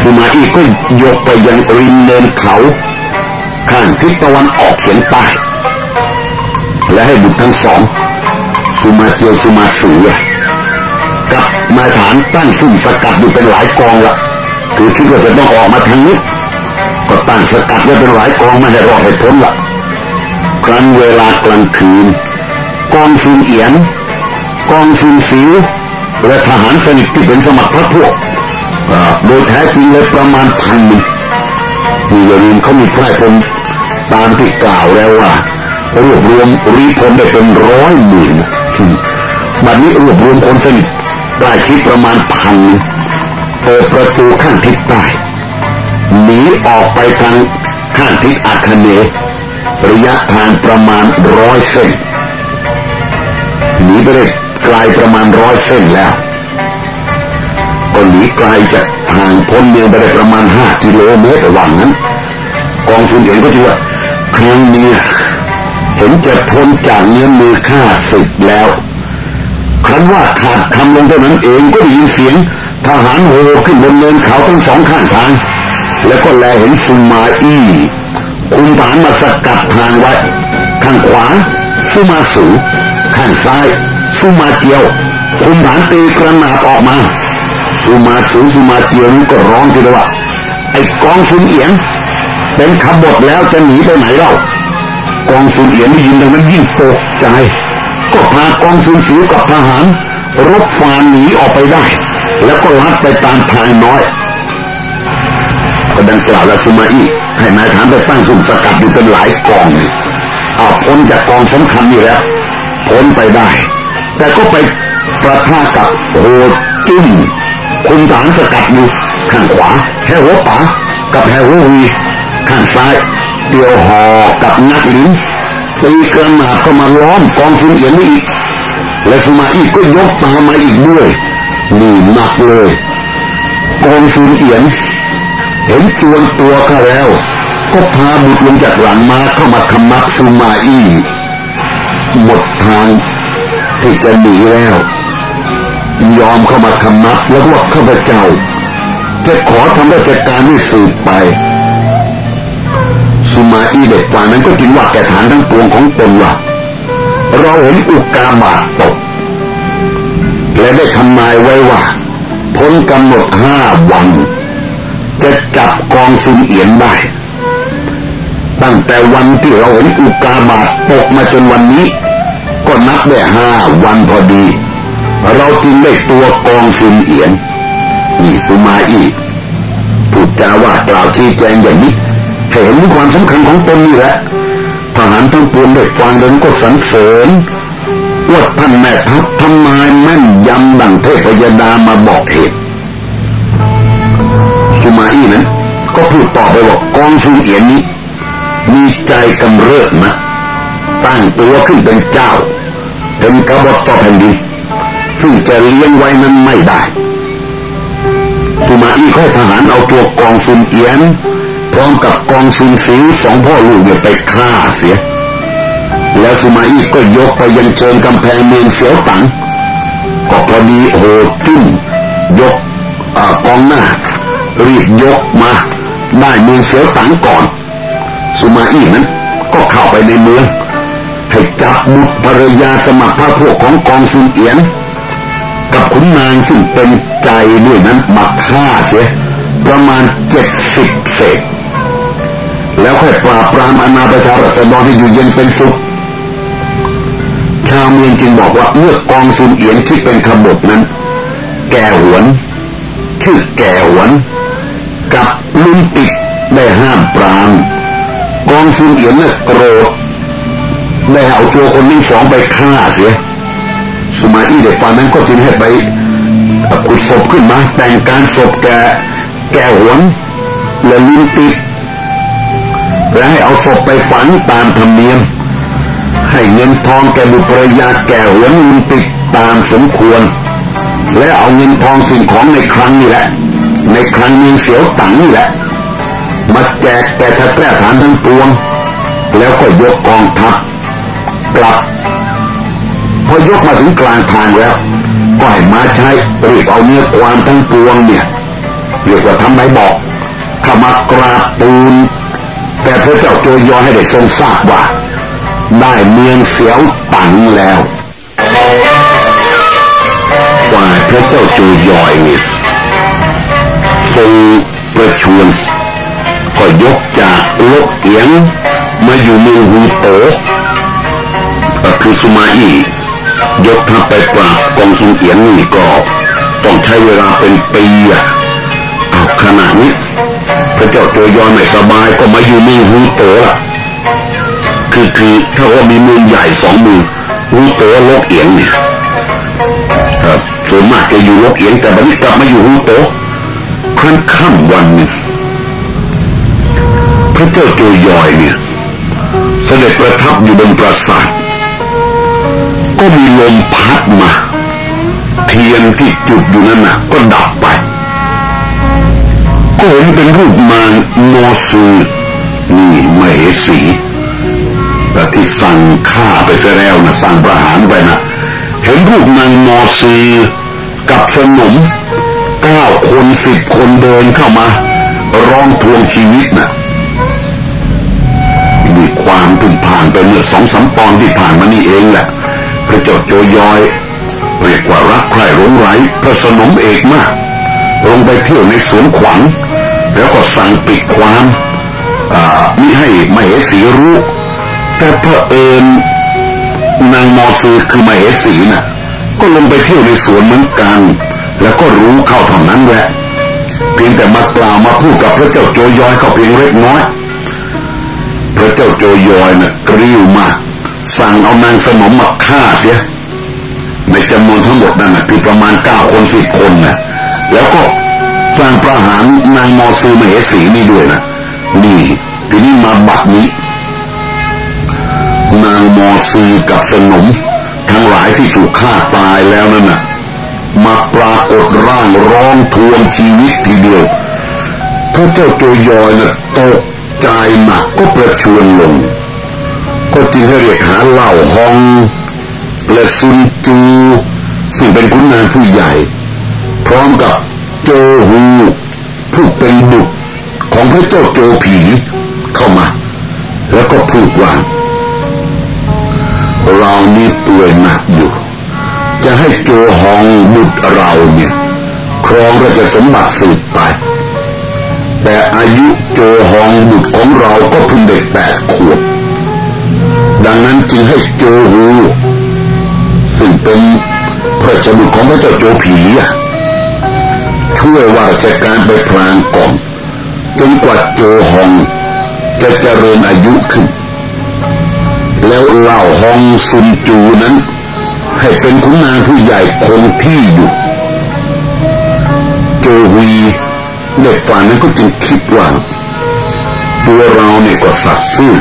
สุมาอี้ก็ยกไปยังริมเนินเขา ข้างทิศตะวันออกเฉียงใต้ และให้บุตรทั้งสอง สุมาเจียวสุมาสูกับมาฐานตั้งซุ่มสกัดอยู่เป็นหลายกองละคือคิดว่าจะต้องออกมาทางนี้ก็ตั้งสกัดไว้เป็นหลายกองไม่ให้รอดให้พ้นละครั้นเวลากลางคืน กองซุนเอียน กองซุนสิวและทหารสนิทที่เป็นสมัครพรรคพวกโดยแท้จริงเลยประมาณพันหนึ่งมีอย่าลืมเขามีไพร่พลตามที่กล่าวแล้วว่า รวบรวมรีพลได้เป็นร้อยหมื่นบัดนี้รวบรวมคนสนิทได้ที่ประมาณพันเปิดประตูข้างทิศใต้หนีออกไปทางข้างทิศอาคเนระยะทางประมาณร้อยเส้นหนีไปได้ไกลประมาณร้อยเส้นแล้วก็หนีไกลจากทางพ้นเมืองไปได้ประมาณห้ากิโลเมตรระหว่างนั้น กองทุนเห็นก็ถือว่าครั้งนี้ เห็นจะพ้นจากเนื้อมือข้าศึกแล้ว ครั้นว่าขาดคำลงเท่านั้นเองก็ได้ยินเสียง ทหารโหขึ้นบนเนินเขาทั้งสองข้างทาง แล้วก็แลเห็นสุมาอี้คุมฐานมาสกัดทางไว้ ข้างขวาสุมาสู ข้างซ้ายสุมาเกียว คุมฐานตีกระนาบออกมาสุมาสูสุมาเกียวนี่ก็ร้องทีเดียวว่าไอ้กองสุนเอียง เป็นขบฏแล้วจะหนีไปไหนเล่า กองสุนเอียงได้ยินดังนั้นยิ่งตกใจ ก็พากองสุนสีกับทหาร รบฟานหนีออกไปได้ แล้วก็ลัดไปตามทางน้อย ก็ดังกล่าวแล้วสุมาอีให้นายฐานไปตั้งสุ่มสกัดอยู่เป็นหลายกองเอาพ้นจากกองสำคัญนี่แล้วพ้นไปได้ แต่ก็ไปประท่ากับโหจุ้มคุมฐานสกัดอยู่ข้างขวาแค่หัวป๋ากับแฮหัววีข้างซ้าย เดียวหอกับนักลิ้นตีกระหนาก็มาล้อมกองสุนเอียนนี่อีก และสุมาอีกก็ยกตามมาอีกด้วยนี่หนักเลย กองสุนเอียน เห็นจวนตัวข้าแล้ว ก็พาบุตรลงจากหลังมาเข้ามาคำมักสุมาอีหมดทางที่จะหนีแล้ว ยอมเข้ามาคำนับแล้วว่าข้าพเจ้าจะขอทำราชการให้สืบไป สุมาอีเด็กกว่านั้นก็จึงว่าแก่ฐานทั้งปวงของตนว่าเราเห็นอุกาบาตตก และได้ทำนายไว้ว่าพ้นกำหนดห้าวัน จะจับกองซุนเอียนได้ตั้งแต่วันที่เราเห็นอุกาบาตตกมาจนวันนี้ ก็นับได้ห้าวันพอดี เราจึงได้ตัวกองซุนเอียนนี่สุมาอีพูดจาว่ากล่าวชี้แจงอย่างนี้ เห็นความสำคัญของตนนี่แหละทหารทั้งปวงได้ฟังเดินก็สรรเสริญว่าท่านแม่ทัพทำไมแม่นยำดังเทพยดามาบอกเหตุสุมาอี้นั้น ก็พูดต่อไปว่ากองซุนเอียนนี้ มีใจกำเริบนะตั้งตัวขึ้นเป็นเจ้า เป็นกบฏต่อแผ่นดินซึ่งจะเลี้ยงไว้นั้นไม่ได้สุมาอี้ค่อยทหารเอาตัวกองซุนเอียน พร้อมกับกองซุนสีสองพ่อลูกเนี่ยไปฆ่าเสีย แล้วสุมาอี้ก็ยกไปยังเชิงกำแพงเมืองเสียวตังก็พอดีโหจุ้มยกอกองหน้า รีบยกมา ได้เมืองเสียวตังก่อน สุมาอี้นั้น ก็เข้าไปในเมืองให้จับบุตรภรรยาสมัครพระพวกของกองซุนเอียน กับขุนนางซึ่งเป็นใจด้วยนั้นมาฆ่าเสียประมาณเจ็ดสิบเศษ แล้วค่อยปราบปรามอนาประชารัฐบาลให้อยู่เย็นเป็นสุขชาวเมืองจึงบอกว่าเมื่อกองซุนเอียนที่เป็นขบฏนั้น แก่หวนชื่อแก่หวนกับลุงติดได้ห้ามปรามกองซุนเอียนเนี่ยโกรธได้เอาตัวคนนี้สองไปฆ่าเสียสมาอีเด็กฟันนั้นก็จึงให้ไปขุดศพขึ้นมาแต่งการศพแก่แก่หวนและลุงติด และให้เอาศพไปฝังตามธรรมเนียม ให้เงินทองแก่บุตรยาแก่หัวนลุงติดตามสมควร และเอาเงินทองสิ่งของในครั้งนี้แหละ ในครั้งมีเสียวตังนี่แหละ มาแจกแก่ทัพแก้ฐานทั้งปวง แล้วก็ยกกองทัพกลับพอยกมาถึงกลางทางแล้ว ก็ให้มาใช้รีบเอาเนื้อความทั้งปวงเนี่ยเรียกว่าทำใบบอกขมากราบปูน แต่พระเจ้าโจยอนให้ได้ทรงทราบว่า ได้เมืองเสียวตังแล้วฝ่ายพระเจ้าโจยอยเนี่ทรงประชวนก็ยกจากลกเอียงมาอยู่เมืองฮูโตก็คือสุมาอียกทัพไปปราบกองซุนเอียงนี่ก็ต้องใช้เวลาเป็นปีอะเอาขนาดนี้ พระเจ้าตัวยอนไม่สบายก็มาอยู่มืองฮูโตล่ะ คือคือถ้าว่ามีมือใหญ่สองมือฮูโตลกเอียงเนี่ยครับส่วนมากจะอยู่ลกเอียงแต่บัดนี้กลับมาอยู่ฮูโตครั้นค่ำวันหนึ่งพระเจ้าตัวยอยเนี่ยเสด็จประทับอยู่บนปราสาทก็มีลมพัดมา เทียนที่จุดอยู่นั่นน่ะก็ดับไป ก็เห็นเป็นรูปนางโมซือนเหสีแต่ที่สั่งฆ่าไปเสียแล้วนะสั่งประหารไปนะเห็นรูปนางมอซีกับสนมเก้าคนสิบคนเดินเข้ามา ร้องทวงชีวิตนะมีความพึ่งผ่านไปเมื่อสองสามปอนที่ผ่านมานี่เองแหละพระจ้าโจยอย เรียกว่ารักใคร่หลงไหลพระสนมเอกมากลงไปเที่ยวในสวนขวัญ แล้วก็สั่งปิดความมิให้มเหสีรู้ แต่พระเอิญนางมอสือคือมเหสีนะ่ะ ก็ลงไปเที่ยวในสวนเหมือนกัน แล้วก็รู้เข้าเท่านั้นแหละเพียงแต่มากล่าวมาพูดกับพระเจ้าโจยอยเขาเพียงเล็กน้อย พระเจ้าโจยอยนะ่ะกริ้วมากสั่งเอานางสนมมาฆ่าเสียในจำนวนทั้งหมดนั้นนะคือประมาณเก้าคนสิบคนนะแล้วก็ สร้างประหารนางมอซือมเหสีนี่ด้วยนะนี่ทีนี้มาบัดนี้ นางมอซือกับสนม ทั้งหลายที่ถูกฆ่าตายแล้วนั่นนะมาปรากฏร่างร้องทวงชีวิตทีเดียวพระเจ้าโจยอยนะ่ะตกใจหนักก็ประชวนลง ก็จึงให้เรียกหาเหล่าฮอง และซุนจูซึ่งเป็นคุณนางผู้ใหญ่ พร้อมกับ โจฮูผู้เป็นบุตรของพระเจ้าโจผีเข้ามา แล้วก็พูดว่า เรานี่ป่วยหนักอยู่ จะให้โจฮองบุตรเราเนี่ยครองราชสมบัติสืบไป แต่อายุโจฮองบุตรของเราก็เพิ่งเด็กแปดขวบดังนั้นจึงให้โจฮูซึ่งเป็นพระเจ้าบุตรของพระเจ้าโจผีอะ ช่วยว่าราชการไปพลางก่อนจนกว่าโจฮองจะเจริญอายุขึ้น แล้วเล่าฮองซุนจูนั้น ให้เป็นขุนนางผู้ใหญ่คงที่อยู่ โจวีเด็กฝ่านนั้นก็จึงคิดว่า ตัวเราเนี่ยก็สัตย์ซื่อ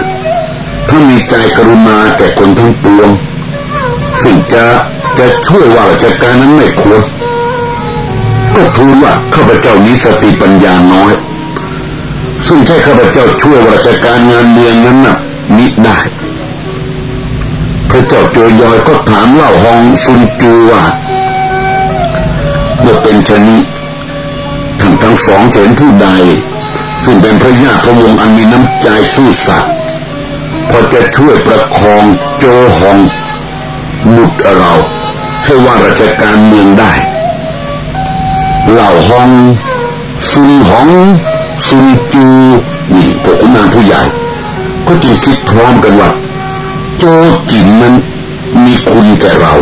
ถ้ามีใจกรุณาแก่คนทั้งปวงซึ่งจะจะช่วยว่าราชการนั้นไม่ควร ก็ทูลว่าข้าพเจ้านี้สติปัญญาน้อย ซึ่งใช้ข้าพเจ้าช่วยราชการงานเมืองนั้นน่ะมิได้ พระเจ้าโจยอยก็ถามเล่าฮองซุนจูว่าเมื่อเป็นชนิทั้งทั้งสองเห็นผู้ใด ซึ่งเป็นพระญาติพระวงศ์อันมีน้ำใจซื่อสัตย์พอจะช่วยประคองโจฮองบุตรเรา ให้ว่าราชการเมืองได้ เหล่าฮองซุนหองซุนจูนี่พวกนางผู้ใหญ่ ก็จึงคิดพร้อมกันว่า โจจินนั้นมีคุณแก่เรา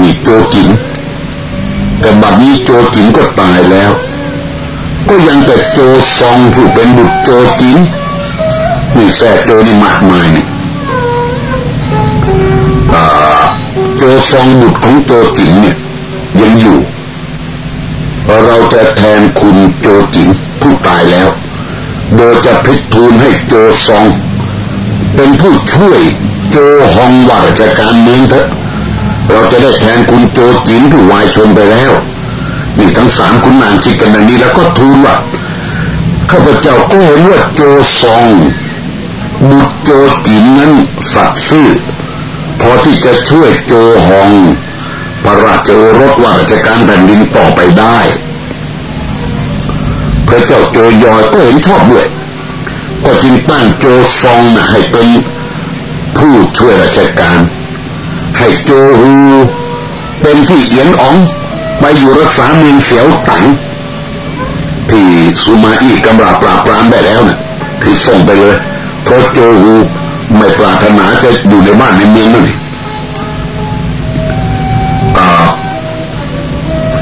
มีโจจินแต่บัดนี้โจจินก็ตายแล้ว ก็ยังแต่โจซองผู้เป็นบุตรโจจินนี่แซ่โจนี่มากมายนี่โจซองบุตรของโจจิงเนี่ยยังอยู่ เราจะแทนคุณโจจิงผู้ตายแล้ว โดยจะพิทูลให้โจซอง เป็นผู้ช่วยโจฮองว่าราชการเมืองเถอะเราจะได้แทนคุณโจจิงผู้วายชนไปแล้วนี่ทั้งสามคุณนางคิดกันแบบนี้แล้วก็ทูลว่าข้าพเจ้าก็เห็นว่าโจซองบุตรโจจิงนั้นสัตย์ซื่อพอที่จะช่วยโจฮอง พระราชโอรสว่าราชการแผ่นดินต่อไปได้ พระเจ้าโจยอยก็เห็นชอบด้วย ก็จึงตั้งโจซองนะให้เป็นผู้ช่วยราชการ ให้โจฮูเป็นที่เอียนอ๋องไปอยู่รักษาเมืองเสียวตังที่สุมาอีกำราปราบปรามได้แล้วนะ่ะที่ส่งไปเลย เพราะโจฮูไม่ปรารถนาจะอยู่ในบ้านในเมืองนั่น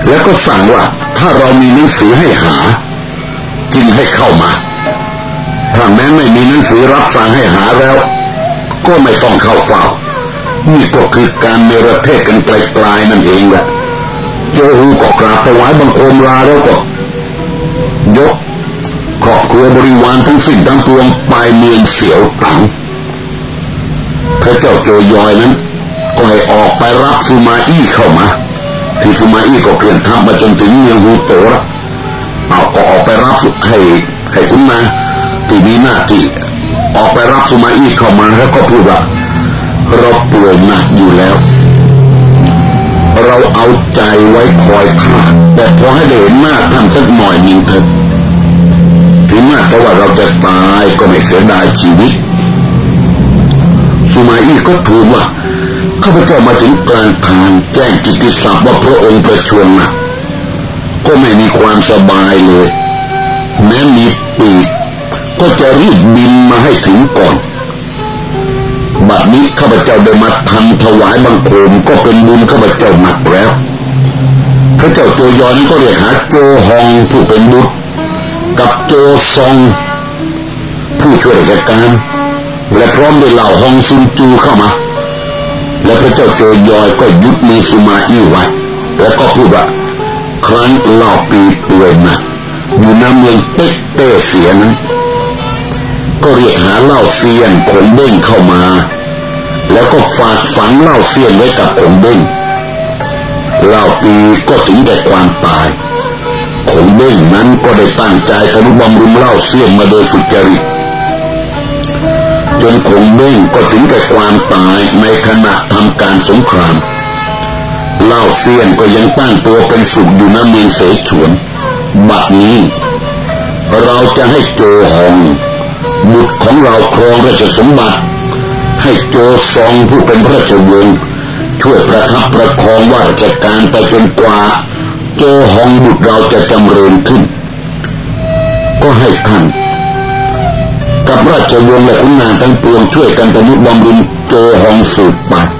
แล้วก็สั่งว่าถ้าเรามีหนังสือให้หา จึงให้เข้ามาถ้าแม้ไม่มีหนังสือรับสั่งให้หาแล้ว ก็ไม่ต้องเข้าเฝ้านี่ก็คือการเนรเทศกันไกลๆนั่นเองแหละโจฮูก็กราบถวายบังคมลาแล้วก็ยกครอบครัวบริวารทั้งสิ้นทั้งปวงไปเมืองเสียวตังพระเจ้าโจยอยนั้นก็ให้ออกไปรับซูมาอี้เข้ามา ที่ซูมาอี้ก็เปลี่ยนทัพมาจนถึงเมืองฮูโตระเอาก็ออกไปรับให้ให้คุณมาที่มีหน้าที่ออกไปรับสุมาอี้เข้ามาแล้วก็พูดว่าเราป่วยหนักอยู่แล้ว เราเอาใจไว้คอยข้าแต่พอให้ได้เห็นหน้าท่านสักหน่อยนึงเถอะถึงแม้แต่ว่าเราจะตายก็ไม่เสียดายชีวิต สุมาอี้ก็ทูลว่า ข้าพเจ้ามาถึงกลางทางแจ้งกิติศัพท์ว่าพระองค์ประชวรนักก็ไม่มีความสบายเลย แม้มีปีกก็จะรีบบินมาให้ถึงก่อน บัดนี้ข้าพเจ้าได้มาทำถวายบังคมก็เป็นบุญข้าพเจ้าหนักแล้ว พระเจ้าโจยอนก็เรียกหาโจฮองผู้เป็นบุตร กับโจซอง ผู้ช่วยราชการ และพร้อมด้วยเหล่าฮองซุนจูเข้ามา และพระเจ้าโจยอยก็ยุดมือสุมาอี้ไว้แล้วก็พูดว่าครั้นเล่าปีป่วยหนักอยู่น้ำเมืองเป๊กเต้เสียนั้นก็เรียกหาเล่าเซียนขงเบ้งเข้ามา แล้วก็ฝากฝังเล่าเซียนไว้กับขงเบ้งเล่าปีก็ถึงแต่ความตายขงเบ้งนั้นก็ได้ตั้งใจทนุบำรุงเล่าเซียนมาโดยสุจริต จนขงเบ้งก็ถึงแต่ความตายในขณะทำการสงคราม เล่าเซียนก็ยังตั้งตัวเป็นสุขอยู่นเมืองเสฉวน บัดนี้ เราจะให้โจหอง บุตรของเราครองราชสมบัติ ให้โจซองผู้เป็นพระราชวงศ์ช่วยประทับประคองว่าราชการไปจนกว่า โจหองบุตรเราจะจำเริญขึ้น ก็ให้ท่าน กับราชวงศ์และขุนนางทั้งปวงช่วยกันทนุบำรุงโจหองสืบปัด